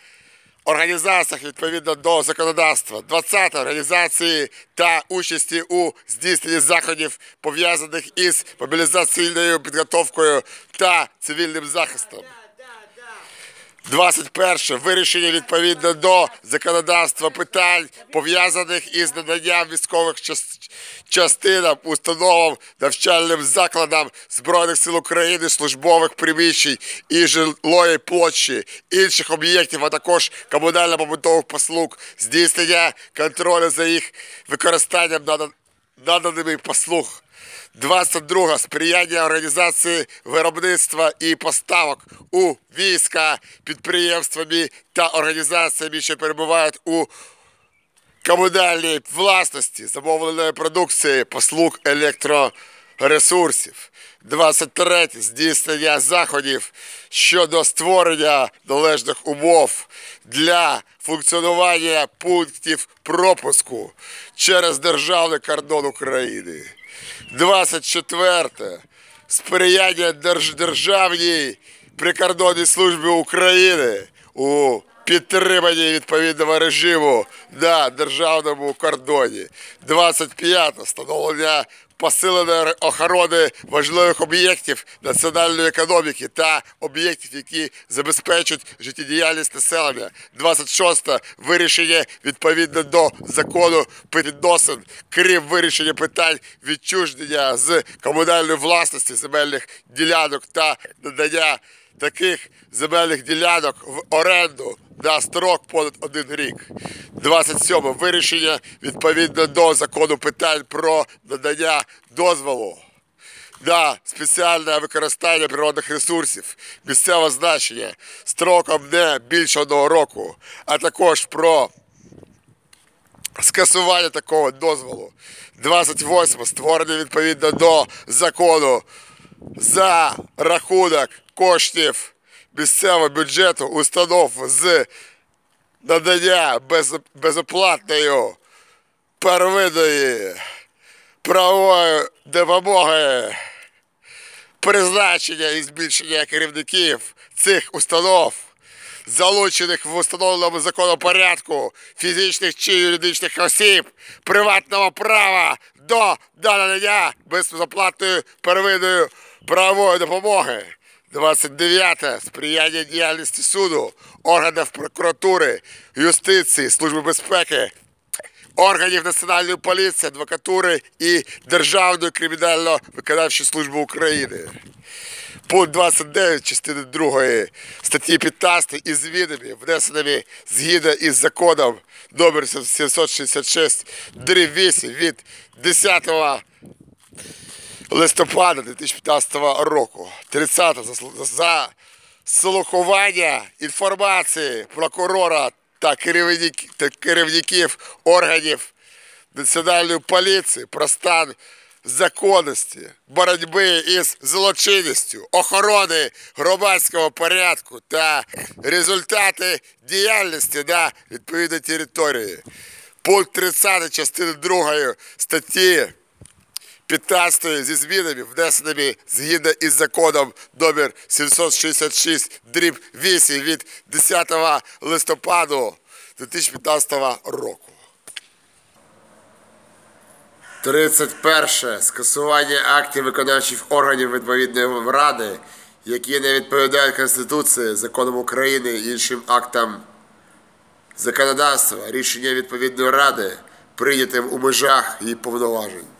A: організаціях відповідно до законодавства, 20 організації та участі у здійсненні заходів, пов'язаних із мобілізаційною підготовкою та цивільним захистом. 21. Вирішення відповідно до законодавства питань, пов'язаних із наданням військових час- частинам, установам, навчальним закладам Збройних сил України, службових приміщень і жилої площі, інших об'єктів, а також комунально-побутових послуг, здійснення контролю за їх використанням нада- наданими послуг. 22. Сприяння організації виробництва і поставок у війська підприємствами та організаціями, що перебувають у комунальній власності замовленої продукції, послуг електроресурсів. 23. Здійснення заходів щодо створення належних умов для функціонування пунктів пропуску через державний кордон України. 24. Сприяння Держдержавній прикордонній службі України у підтриманні відповідного режиму на державному кордоні. 25. Встановлення посиленої охорони важливих об'єктів національної економіки та об'єктів, які забезпечують життєдіяльність населення. 26. Вирішення відповідно до закону відносин, крім вирішення питань відчуження з комунальної власності земельних ділянок та надання таких земельних ділянок в оренду на строк понад один рік. 27. Вирішення відповідно до закону питань про надання дозволу на спеціальне використання природних ресурсів місцевого значення строком не більше одного року, а також про скасування такого дозволу. 28. Створення відповідно до закону за рахунок коштів місцевого бюджету установ з надання без, безоплатної первинної правової допомоги, призначення і збільшення керівників цих установ, залучених в установленому законом порядку фізичних чи юридичних осіб приватного права до надання безоплатної первинної правової допомоги. 29. Сприяння діяльності суду, органів прокуратури, юстиції, служби безпеки, органів національної поліції, адвокатури і Державної кримінально-виконавчої служби України. Пункт 29 частини 2 статті 15 із змінами, внесеними згідно із законом номер 766 8 від 10 листопада 2015 року. 30 за слухування інформації прокурора та керівник- та керівників органів національної поліції про стан законності, боротьби із злочинністю, охорони громадського порядку та результати діяльності на відповідній території. Пункт 30 частини 2 статті 15 зі змінами, внесеними згідно із законом номер 766 дріб 8 від 10 листопаду 2015 року. 31. Скасування актів виконавчих органів відповідної ради, які не відповідають Конституції, законам України і іншим актам законодавства, рішення відповідної ради, прийнятим у межах її повноважень.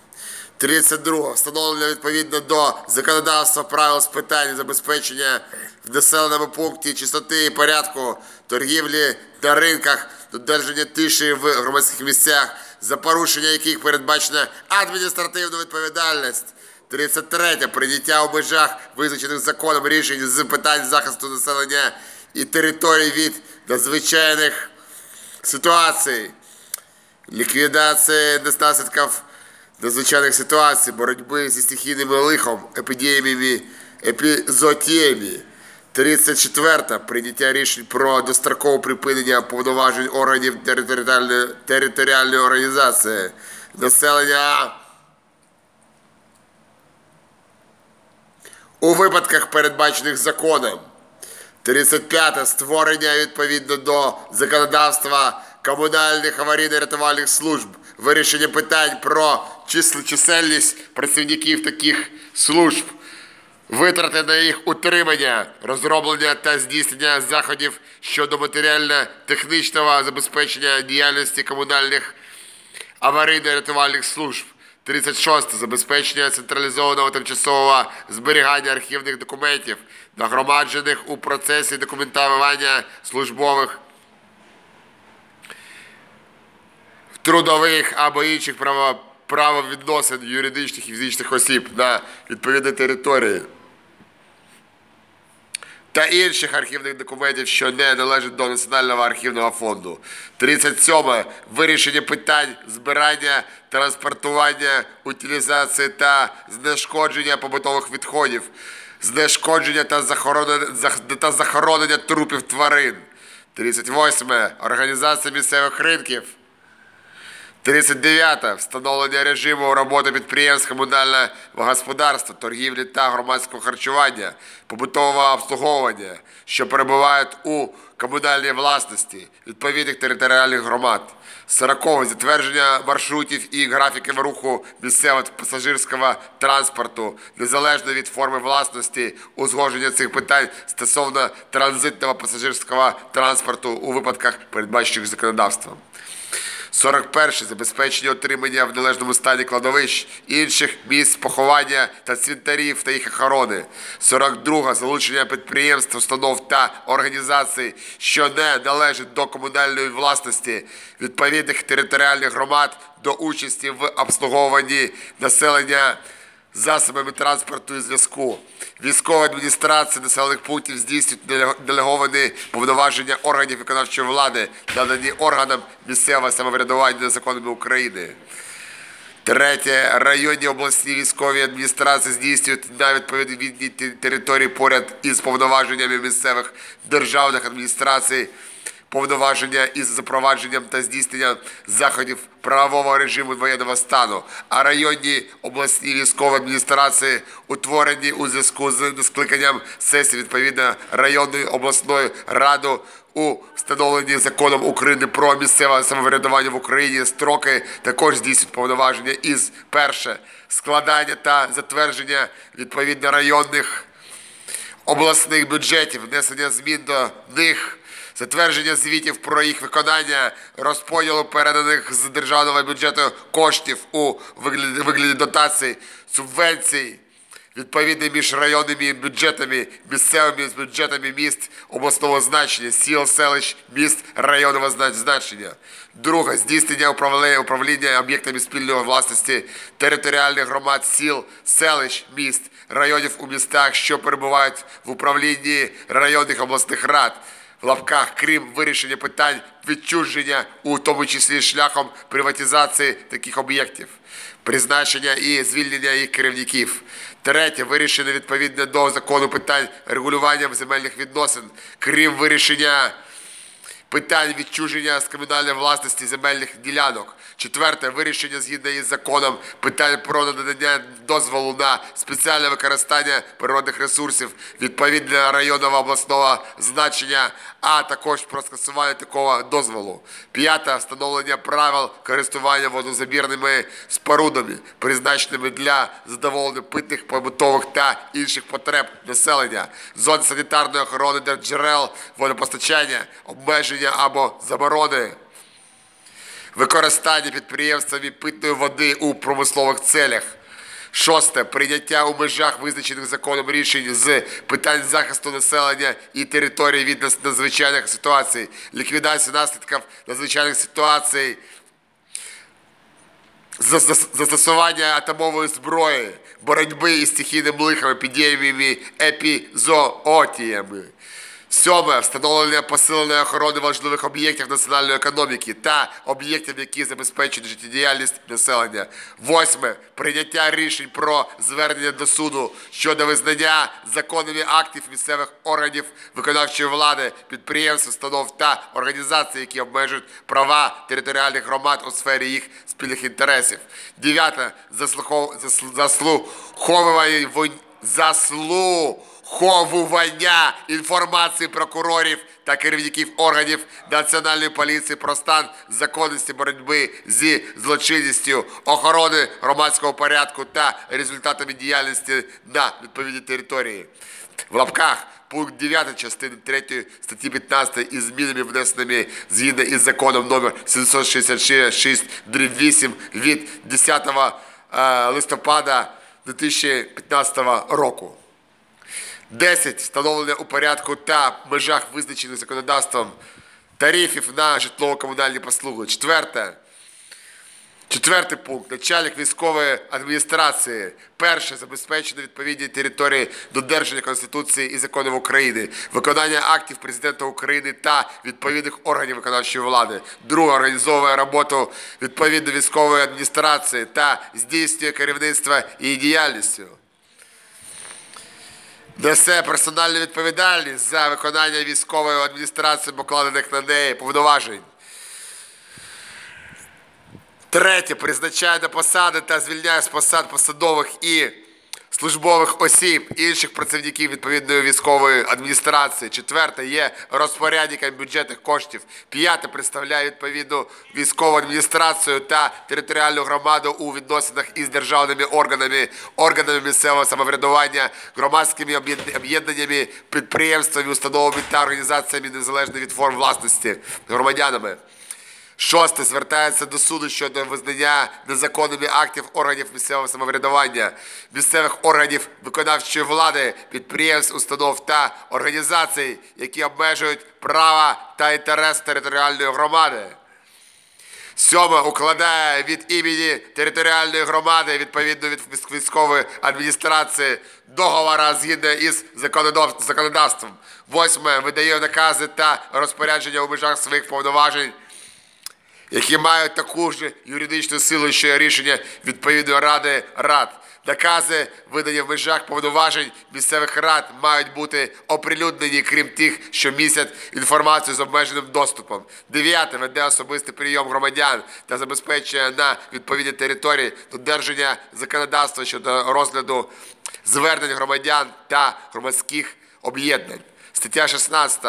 A: 32. Встановлення відповідно до законодавства правил з питань забезпечення в населеному пункті чистоти і порядку торгівлі на ринках, додержання тиші в громадських місцях, за порушення яких передбачена адміністративна відповідальність. 33. Прийняття у межах визначених законом рішень з питань захисту населення і територій від надзвичайних ситуацій, ліквідації наслідків надзвичайних ситуацій, боротьби зі стихійним лихом, епідеміями, епізотіями. 34. Прийняття рішень про дострокове припинення повноважень органів територіальної, територіальної організації, населення у випадках, передбачених законом. 35. Створення відповідно до законодавства комунальних аварійно-рятувальних служб, вирішення питань про чисельність працівників таких служб, витрати на їх утримання, розроблення та здійснення заходів щодо матеріально-технічного забезпечення діяльності комунальних аварійно-рятувальних служб. 36. Забезпечення централізованого тимчасового зберігання архівних документів, нагромаджених у процесі документування службових, трудових або інших право- правовідносин юридичних і фізичних осіб на відповідній території та інших архівних документів, що не належать до Національного архівного фонду. 37. Вирішення питань збирання, транспортування, утилізації та знешкодження побутових відходів, знешкодження та захоронення, та захоронення трупів тварин. 38. Організація місцевих ринків 39. Встановлення режиму роботи підприємств комунального господарства, торгівлі та громадського харчування, побутового обслуговування, що перебувають у комунальній власності відповідних територіальних громад. 40. Затвердження маршрутів і графіків руху місцевого пасажирського транспорту незалежно від форми власності, узгодження цих питань стосовно транзитного пасажирського транспорту у випадках, передбачених законодавством. 41. Забезпечення отримання в належному стані кладовищ, інших місць поховання та цвінтарів та їх охорони. 42. Залучення підприємств, установ та організацій, що не належать до комунальної власності відповідних територіальних громад до участі в обслуговуванні населення засобами транспорту і зв'язку. Військова адміністрація населених пунктів здійснюють делеговані повноваження органів виконавчої влади, надані органам місцевого самоврядування законами України. Третє. Районні обласні військові адміністрації здійснюють на відповідній території поряд із повноваженнями місцевих державних адміністрацій повноваження із запровадженням та здійсненням заходів правового режиму воєнного стану, а районні обласні військові адміністрації утворені у зв'язку з скликанням сесії відповідно районної обласної ради у встановлені законом України про місцеве самоврядування в Україні. Строки також здійснюють повноваження із перше складання та затвердження відповідно районних обласних бюджетів, внесення змін до них, затвердження звітів про їх виконання, розподілу переданих з державного бюджету коштів у вигляді, вигляді дотацій, субвенцій, відповідно між районними бюджетами, місцевими бюджетами міст обласного значення, сіл, селищ, міст районного значення. Друге, здійснення управління, управління об'єктами спільної власності територіальних громад сіл, селищ, міст, районів у містах, що перебувають в управлінні районних обласних рад. Лапках, крім вирішення питань відчуження, у тому числі шляхом приватизації таких об'єктів, призначення і звільнення їх керівників. Третє вирішення відповідно до закону питань регулювання земельних відносин, крім вирішення питань відчуження з комунальної власності земельних ділянок. Четверте вирішення згідно із законом питань про надання дозволу на спеціальне використання природних ресурсів відповідно районного обласного значення, а також про скасування такого дозволу. П'яте встановлення правил користування водозабірними спорудами, призначеними для задоволення питних побутових та інших потреб населення, зон санітарної охорони для джерел водопостачання, обмеження або заборони використання підприємствами питної води у промислових целях. Шосте прийняття у межах визначених законом рішень з питань захисту населення і території від надзвичайних ситуацій, ліквідації наслідків надзвичайних ситуацій, застосування атомової зброї, боротьби із стихійним лихом, епідеміями, епізоотіями. Сьоме встановлення посиленої охорони важливих об'єктів національної економіки та об'єктів, які забезпечують життєдіяльність населення. Восьме прийняття рішень про звернення до суду щодо визнання законними актів місцевих органів виконавчої влади, підприємств, установ та організацій, які обмежують права територіальних громад у сфері їх спільних інтересів. Дев'яте заслухов- засл- заслуховування вон- заслуховування інформації прокурорів та керівників органів національної поліції про стан законності боротьби зі злочинністю, охорони громадського порядку та результатами діяльності на відповідній території. В лапках пункт 9 частини 3 статті 15 із змінами внесеними згідно із законом номер 766 8 від 10 е, листопада 2015 року. 10. Встановлення у порядку та межах визначених законодавством тарифів на житлово-комунальні послуги. Четверте. Четвертий пункт. Начальник військової адміністрації. Перше. Забезпечено відповідні території додержання Конституції і законів України. Виконання актів президента України та відповідних органів виконавчої влади. Друге. Організовує роботу відповідно військової адміністрації та здійснює керівництво її діяльністю несе персональну відповідальність за виконання військової адміністрації покладених на неї повноважень. Третє. Призначає на посади та звільняє з посад посадових і службових осіб, інших працівників відповідної військової адміністрації. Четверте є розпорядником бюджетних коштів. П'яте представляє відповідну військову адміністрацію та територіальну громаду у відносинах із державними органами, органами місцевого самоврядування, громадськими об'єднаннями, підприємствами, установами та організаціями незалежно від форм власності громадянами. Шосте звертається до суду щодо визнання незаконними актів органів місцевого самоврядування, місцевих органів виконавчої влади, підприємств, установ та організацій, які обмежують права та інтерес територіальної громади. Сьоме укладає від імені територіальної громади відповідно від військової адміністрації договора згідно із законодав- законодавством. Восьме видає накази та розпорядження у межах своїх повноважень які мають таку ж юридичну силу, що рішення відповідної ради рад. Накази, видані в межах повноважень місцевих рад, мають бути оприлюднені, крім тих, що містять інформацію з обмеженим доступом. Дев'яте веде особистий прийом громадян та забезпечує на відповідній території додержання законодавства щодо розгляду звернень громадян та громадських об'єднань. Стаття 16.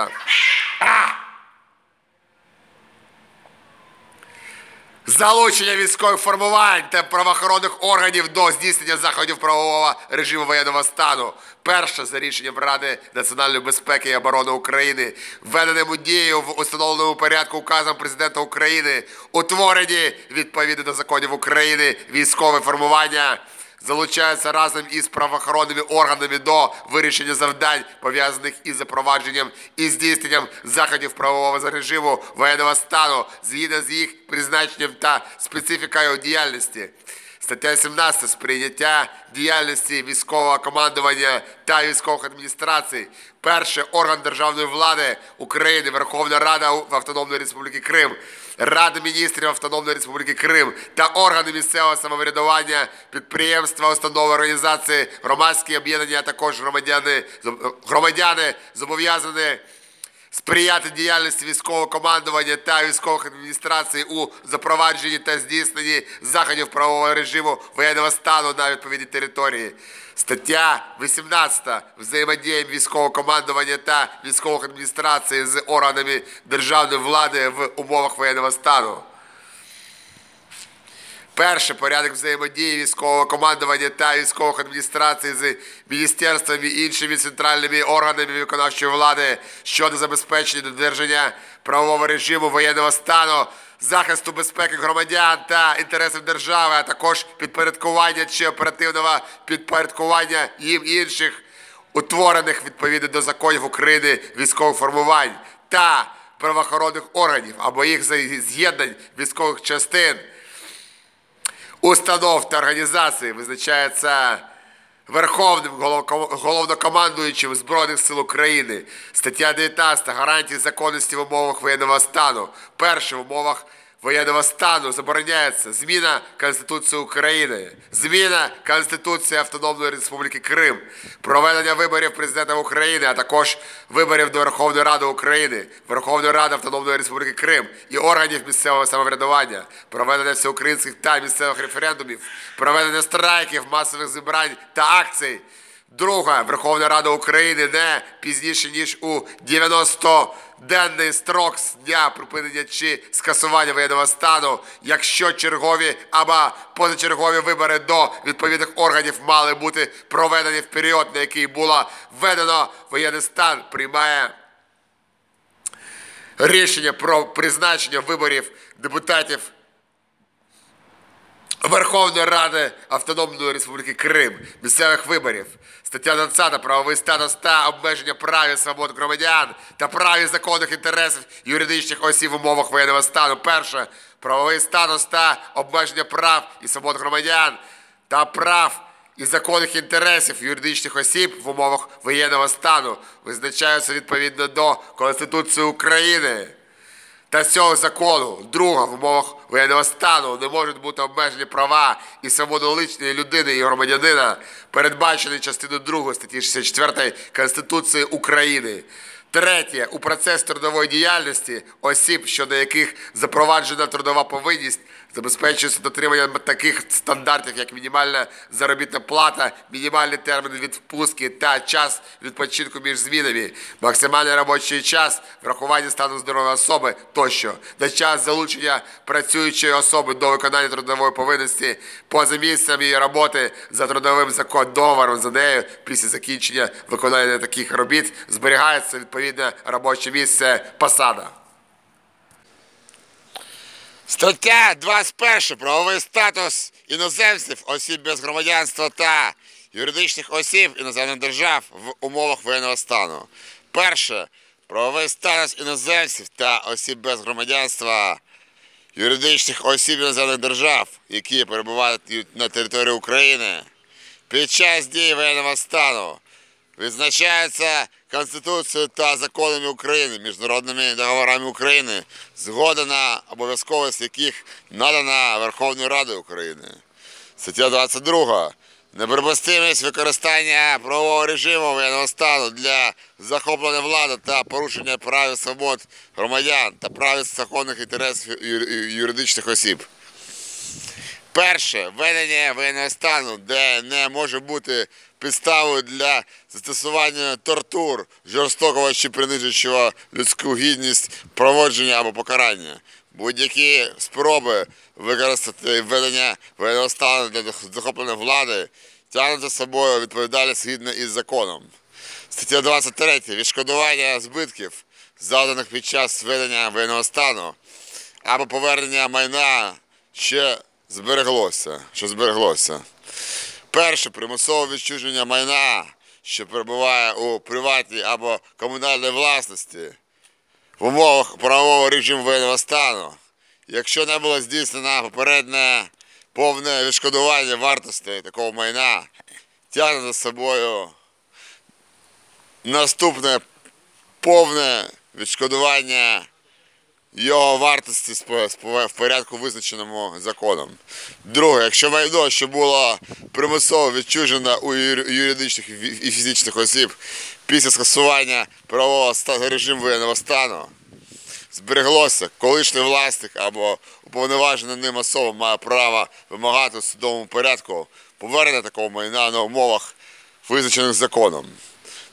A: Залучення військових формувань та правоохоронних органів до здійснення заходів правового режиму воєнного стану. Перше за рішенням Ради національної безпеки і оборони України, введеним у дію в установленому порядку указом президента України, утворені відповідно до законів України військове формування залучаються разом із правоохоронними органами до вирішення завдань, пов'язаних із запровадженням і здійсненням заходів правового режиму воєнного стану, згідно з їх призначенням та специфікою діяльності. Стаття 17. Сприйняття діяльності військового командування та військових адміністрацій. Перше орган державної влади України, Верховна Рада в Автономної Республіки Крим, Рада міністрів Автономної Республіки Крим та органи місцевого самоврядування, підприємства, установи, організації, громадські об'єднання, а також громадяни, громадяни зобов'язані сприяти діяльності військового командування та військових адміністрацій у запровадженні та здійсненні заходів правового режиму воєнного стану на відповідній території. Стаття 18. Взаємодія військового командування та військових адміністрацій з органами державної влади в умовах воєнного стану. Перше порядок взаємодії військового командування та військових адміністрацій з міністерствами і іншими центральними органами виконавчої влади щодо забезпечення додержання правового режиму воєнного стану, захисту безпеки громадян та інтересів держави, а також підпорядкування чи оперативного підпорядкування їм інших утворених відповідно до законів України військових формувань та правоохоронних органів або їх з'єднань військових частин установ та організацій визначається Верховним головнокомандуючим Збройних сил України. Стаття 19. Гарантії законності в умовах воєнного стану. Перше в умовах воєнного стану забороняється зміна Конституції України, зміна Конституції Автономної Республіки Крим, проведення виборів президента України, а також виборів до Верховної Ради України, Верховної Ради Автономної Республіки Крим і органів місцевого самоврядування, проведення всеукраїнських та місцевих референдумів, проведення страйків, масових зібрань та акцій. Друга Верховна Рада України не пізніше ніж у 90-денний строк з дня припинення чи скасування воєнного стану, якщо чергові або позачергові вибори до відповідних органів мали бути проведені в період, на який було введено воєнний стан, приймає рішення про призначення виборів депутатів. Верховної Ради Автономної Республіки Крим, місцевих виборів, стаття 20 правовий статус та обмеження прав і свобод громадян та прав і законних інтересів юридичних осіб в умовах воєнного стану. Перше. Правовий статус та обмеження прав і свобод громадян та прав і законних інтересів юридичних осіб в умовах воєнного стану. Визначаються відповідно до Конституції України. Та з цього закону, друга в умовах воєнного стану не можуть бути обмежені права і свободи личної людини і громадянина, передбачені частиною 2 статті 64 Конституції України. Третє, у процес трудової діяльності осіб, щодо яких запроваджена трудова повинність, забезпечується дотримання таких стандартів, як мінімальна заробітна плата, мінімальний термін відпустки та час відпочинку між змінами, максимальний робочий час, врахування стану здоров'я особи тощо, на час залучення працюючої особи до виконання трудової повинності поза місцем її роботи за трудовим закон договором за нею після закінчення виконання таких робіт зберігається відповідне робоче місце посада. Стаття 21. Правовий статус іноземців, осіб без громадянства та юридичних осіб іноземних держав в умовах воєнного стану. Перше. Правовий статус іноземців та осіб без громадянства юридичних осіб іноземних держав, які перебувають на території України під час дії воєнного стану, відзначається Конституцією та законами України, міжнародними договорами України, згода на обов'язковість яких надана Верховною Радою України. Стаття 22. Неприпустимість використання правового режиму воєнного стану для захоплення влади та порушення прав і свобод громадян та прав і законних інтересів юридичних осіб. Перше введення воєнного стану, де не може бути підставою для застосування тортур, жорстокого чи принижуючого людську гідність, проводження або покарання. Будь-які спроби використати введення воєнного стану для захоплення влади тягнуть за собою відповідальність згідно із законом. Стаття 23. Відшкодування збитків, завданих під час введення воєнного стану або повернення майна ще збереглося, що збереглося. Перше примусове відчуження майна, що перебуває у приватній або комунальній власності в умовах правового режиму воєнного стану, якщо не було здійснено попереднє повне відшкодування вартості такого майна, тягне за собою наступне повне відшкодування його вартості в порядку визначеному законом. Друге, якщо майно, що було примусово відчужено у юридичних і фізичних осіб після скасування правового режиму воєнного стану, збереглося, колишній власник або уповноважена ним особа має право вимагати в судовому порядку повернення такого майна на умовах, визначених законом.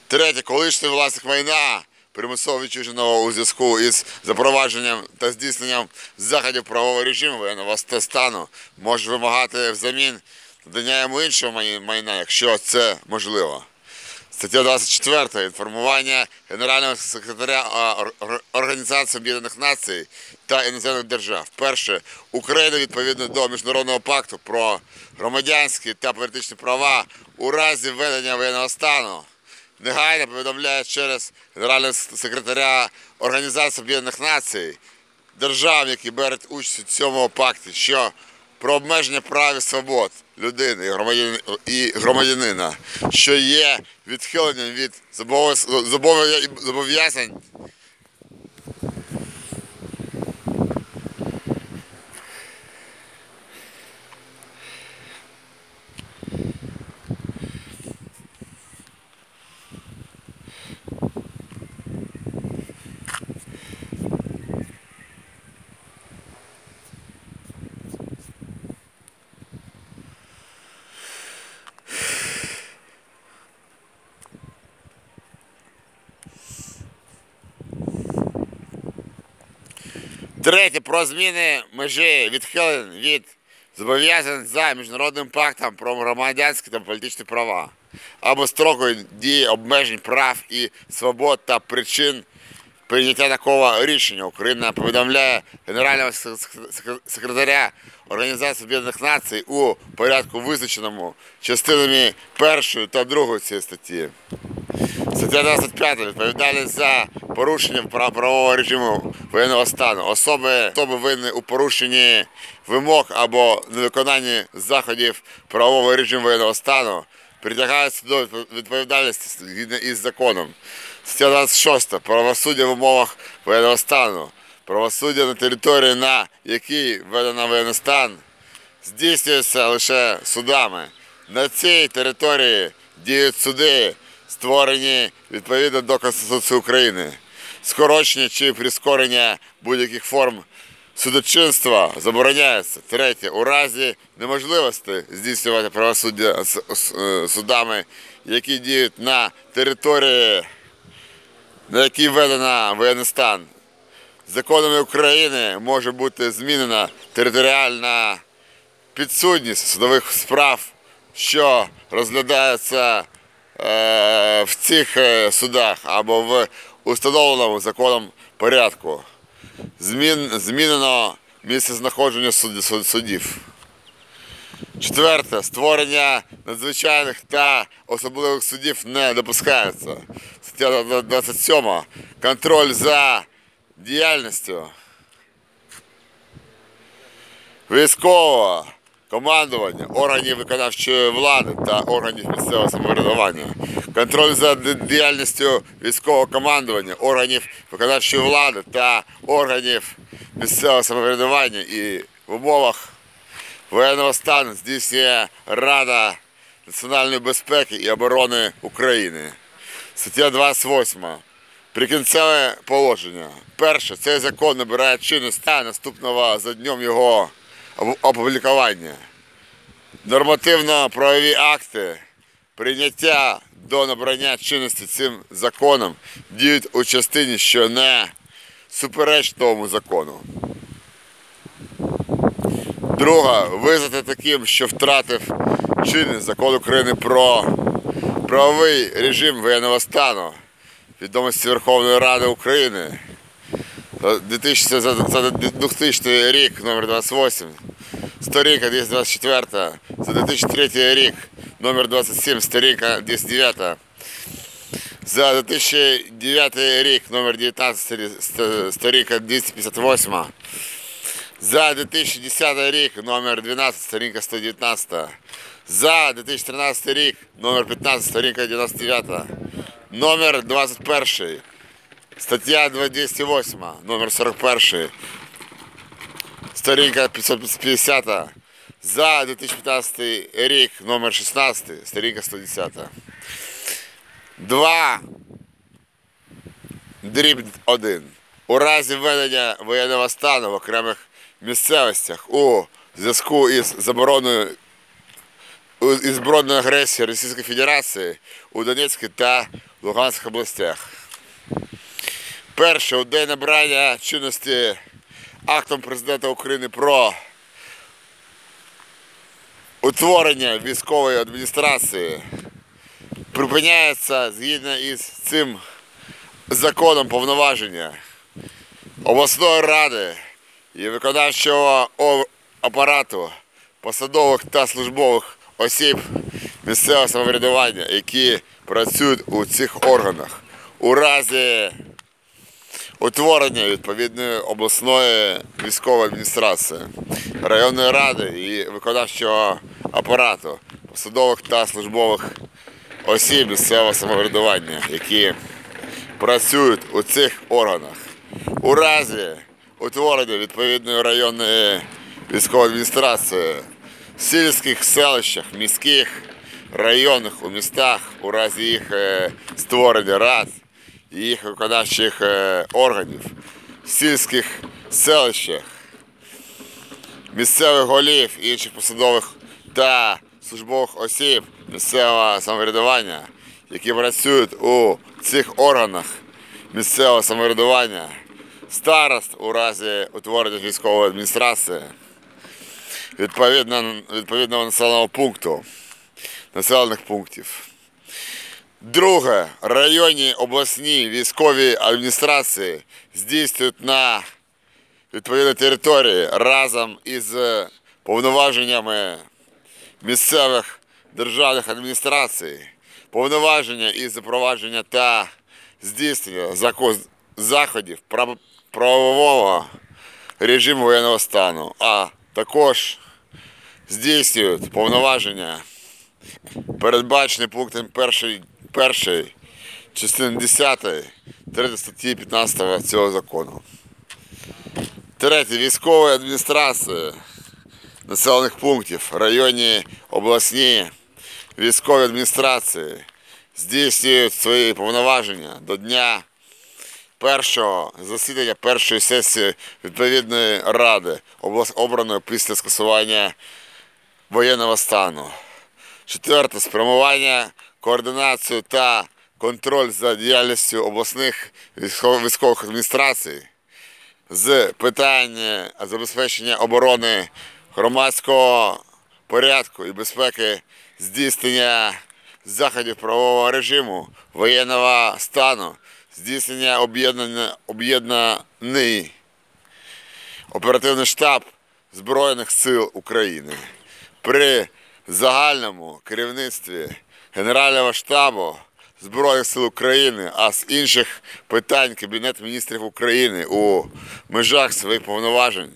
A: Третє, колишній власник майна, примусово відчуженого у зв'язку із запровадженням та здійсненням заходів правового режиму воєнного стану, може вимагати взамін надання йому іншого майна, якщо це можливо. Стаття 24. Інформування Генерального секретаря Організації Об'єднаних Націй та іноземних держав. Перше, Україна відповідно до міжнародного пакту про громадянські та політичні права у разі введення воєнного стану негайно повідомляє через Генерального секретаря Організації Об'єднаних Націй держав, які беруть участь у цьому пакті, що про обмеження прав і свобод людини і громадянина, що є відхиленням від зобов'яз- зобов'я- зобов'язань Третє про зміни межі відхилень від зобов'язань за міжнародним пактом про громадянські та політичні права або строку дії обмежень прав і свобод та причин прийняття такого рішення. Україна повідомляє Генерального сек- сек- секретаря Організації Об'єднаних Націй у порядку визначеному частинами першої та другої цієї статті. Стаття 25. Відповідальність за порушення прав- правового режиму воєнного стану. Особи, особи винні у порушенні вимог або невиконанні заходів правового режиму воєнного стану притягаються до відповідальності згідно із законом. Стаття 26. Правосуддя в умовах воєнного стану. Правосуддя на території, на якій введено воєнний стан, здійснюється лише судами. На цій території діють суди, створені відповідно до Конституції України. Скорочення чи прискорення будь-яких форм судочинства забороняється. Третє. У разі неможливості здійснювати правосуддя е, судами, які діють на території, на якій введена воєнний стан. Законами України може бути змінена територіальна підсудність судових справ, що розглядаються е, в цих е, судах або в установленому законом порядку. Змін, змінено місце знаходження суд, суд- судів. Четверте. Створення надзвичайних та особливих судів не допускається. Стаття 27. Контроль за діяльністю військового командування, органів виконавчої влади та органів місцевого самоврядування, контроль за діяльністю військового командування, органів виконавчої влади та органів місцевого самоврядування і в умовах воєнного стану здійснює Рада національної безпеки і оборони України. Стаття 28. Прикінцеве положення. Перше, цей закон набирає чинність та наступного за днем його опублікування. Нормативно-правові акти прийняття до набрання чинності цим законом діють у частині, що не супереч тому закону. Друга, визнати таким, що втратив чинність закон України про правовий режим воєнного стану відомості Верховної Ради України за 2000, за, за 2000 рік номер 28, сторінка 224, за 2003 рік номер 27, сторінка 209, за 2009 рік номер 19, ст- сторінка 258, за 2010 рік номер 12, сторінка 119, за 2013 рік номер 15, сторінка 99, номер 21, стаття 208, номер 41, сторінка 550, за 2015 рік номер 16, сторінка 110. 2. Дріб 1. У разі введення воєнного стану в окремих місцевостях у зв'язку із забороною із збройною агресією Російської Федерації у Донецькій та Луганських областях. Перше, у день набрання чинності актом президента України про утворення військової адміністрації припиняється згідно із цим законом повноваження обласної ради і виконавчого апарату посадових та службових осіб місцевого самоврядування, які працюють у цих органах. У разі утворення відповідної обласної військової адміністрації, районної ради і виконавчого апарату, посадових та службових осіб місцевого самоврядування, які працюють у цих органах. У разі утворення відповідної районної військової адміністрації сільських селищах, міських, районах, у містах, у разі їх е, створення рад і їх виконавчих е, органів, сільських селищах, місцевих голів і інших посадових та службових осіб місцевого самоврядування, які працюють у цих органах місцевого самоврядування, старост у разі утворення військової адміністрації відповідно, відповідного населеного пункту, населених пунктів. Друге, районні обласні військові адміністрації здійснюють на відповідній території разом із повноваженнями місцевих державних адміністрацій, повноваження із запровадження та здійснення заходів прав- правового режиму воєнного стану, а також здійснюють повноваження, передбачені пунктом 1, 1 частини 10 3 статті 15 цього закону. Третє. Військової адміністрації населених пунктів, районні обласні військові адміністрації здійснюють свої повноваження до дня першого засідання першої сесії відповідної ради, обраної після скасування воєнного стану. Четверте. Спрямування, координацію та контроль за діяльністю обласних військових адміністрацій з питань забезпечення оборони громадського порядку і безпеки, здійснення заходів правового режиму, воєнного стану, здійснення об'єднаний оперативний штаб Збройних сил України. При загальному керівництві Генерального штабу Збройних сил України, а з інших питань Кабінет міністрів України у межах своїх повноважень.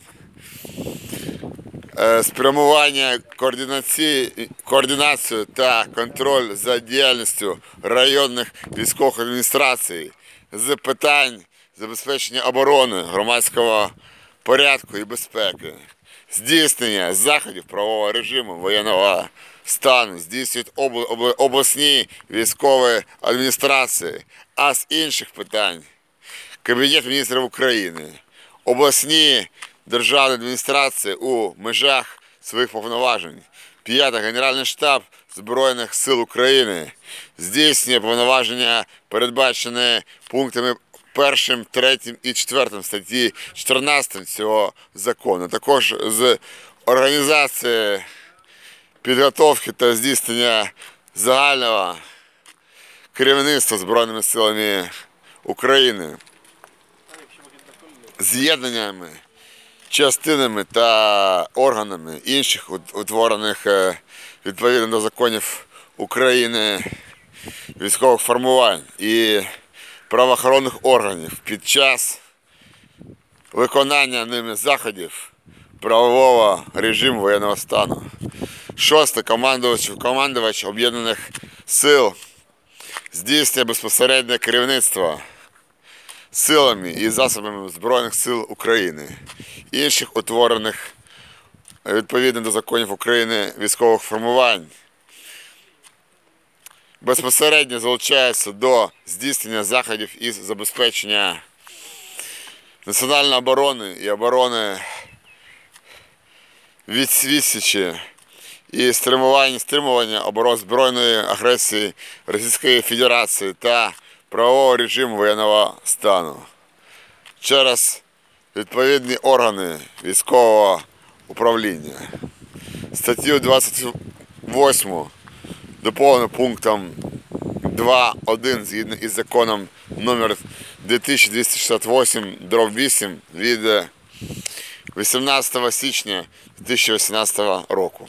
A: Е, Спрямування координації, координацію та контроль за діяльністю районних військових адміністрацій з питань забезпечення оборони громадського порядку і безпеки, здійснення заходів правового режиму воєнного стану здійснюють обл- обл- обласні військові адміністрації, а з інших питань Кабінет міністрів України, обласні державні адміністрації у межах своїх повноважень. П'яте Генеральний штаб Збройних сил України. Здійснює повноваження, передбачені пунктами першим, третім і четвертим статті 14 цього закону. Також з організації підготовки та здійснення загального керівництва Збройними силами України з'єднаннями, частинами та органами інших утворених е, відповідно до законів України військових формувань і правоохоронних органів під час виконання ними заходів правового режиму воєнного стану. Шосте командувач, командувач об'єднаних сил здійснює безпосереднє керівництво силами і засобами Збройних сил України, інших утворених відповідно до законів України військових формувань. Безпосередньо залучається до здійснення заходів із забезпечення національної оборони і оборони від відсічі і стримування, стримування оборон збройної агресії Російської Федерації та правового режиму воєнного стану через відповідні органи військового управління. Статтю 28 доповнено пунктом 2.1 згідно із законом номер 2268 дроб 8 від 18 січня 2018 року.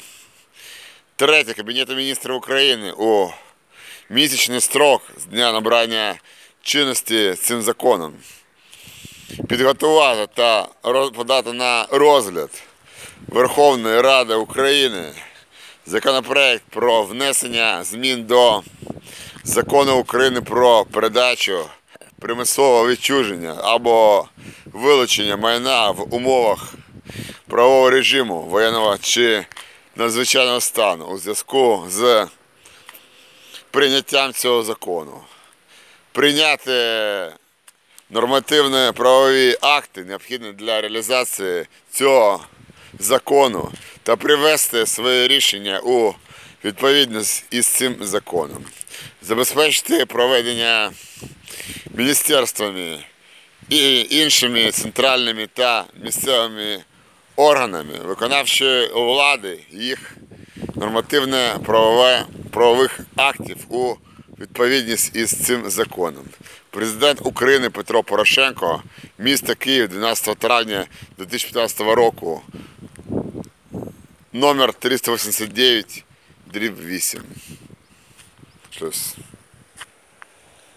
A: Третє. Кабінету міністрів України у місячний строк з дня набрання чинності цим законом підготувати та подати на розгляд Верховної Ради України законопроект про внесення змін до закону України про передачу примусового відчуження або вилучення майна в умовах правового режиму воєнного чи надзвичайного стану у зв'язку з прийняттям цього закону. Прийняти нормативні правові акти, необхідні для реалізації цього закону та привести своє рішення у відповідність із цим законом. Забезпечити проведення міністерствами і іншими центральними та місцевими органами виконавчої влади їх нормативне правове правових актів у відповідність із цим законом. Президент України Петро Порошенко, місто Київ 12 травня 2015 року, номер 389, дріб 8. Щось.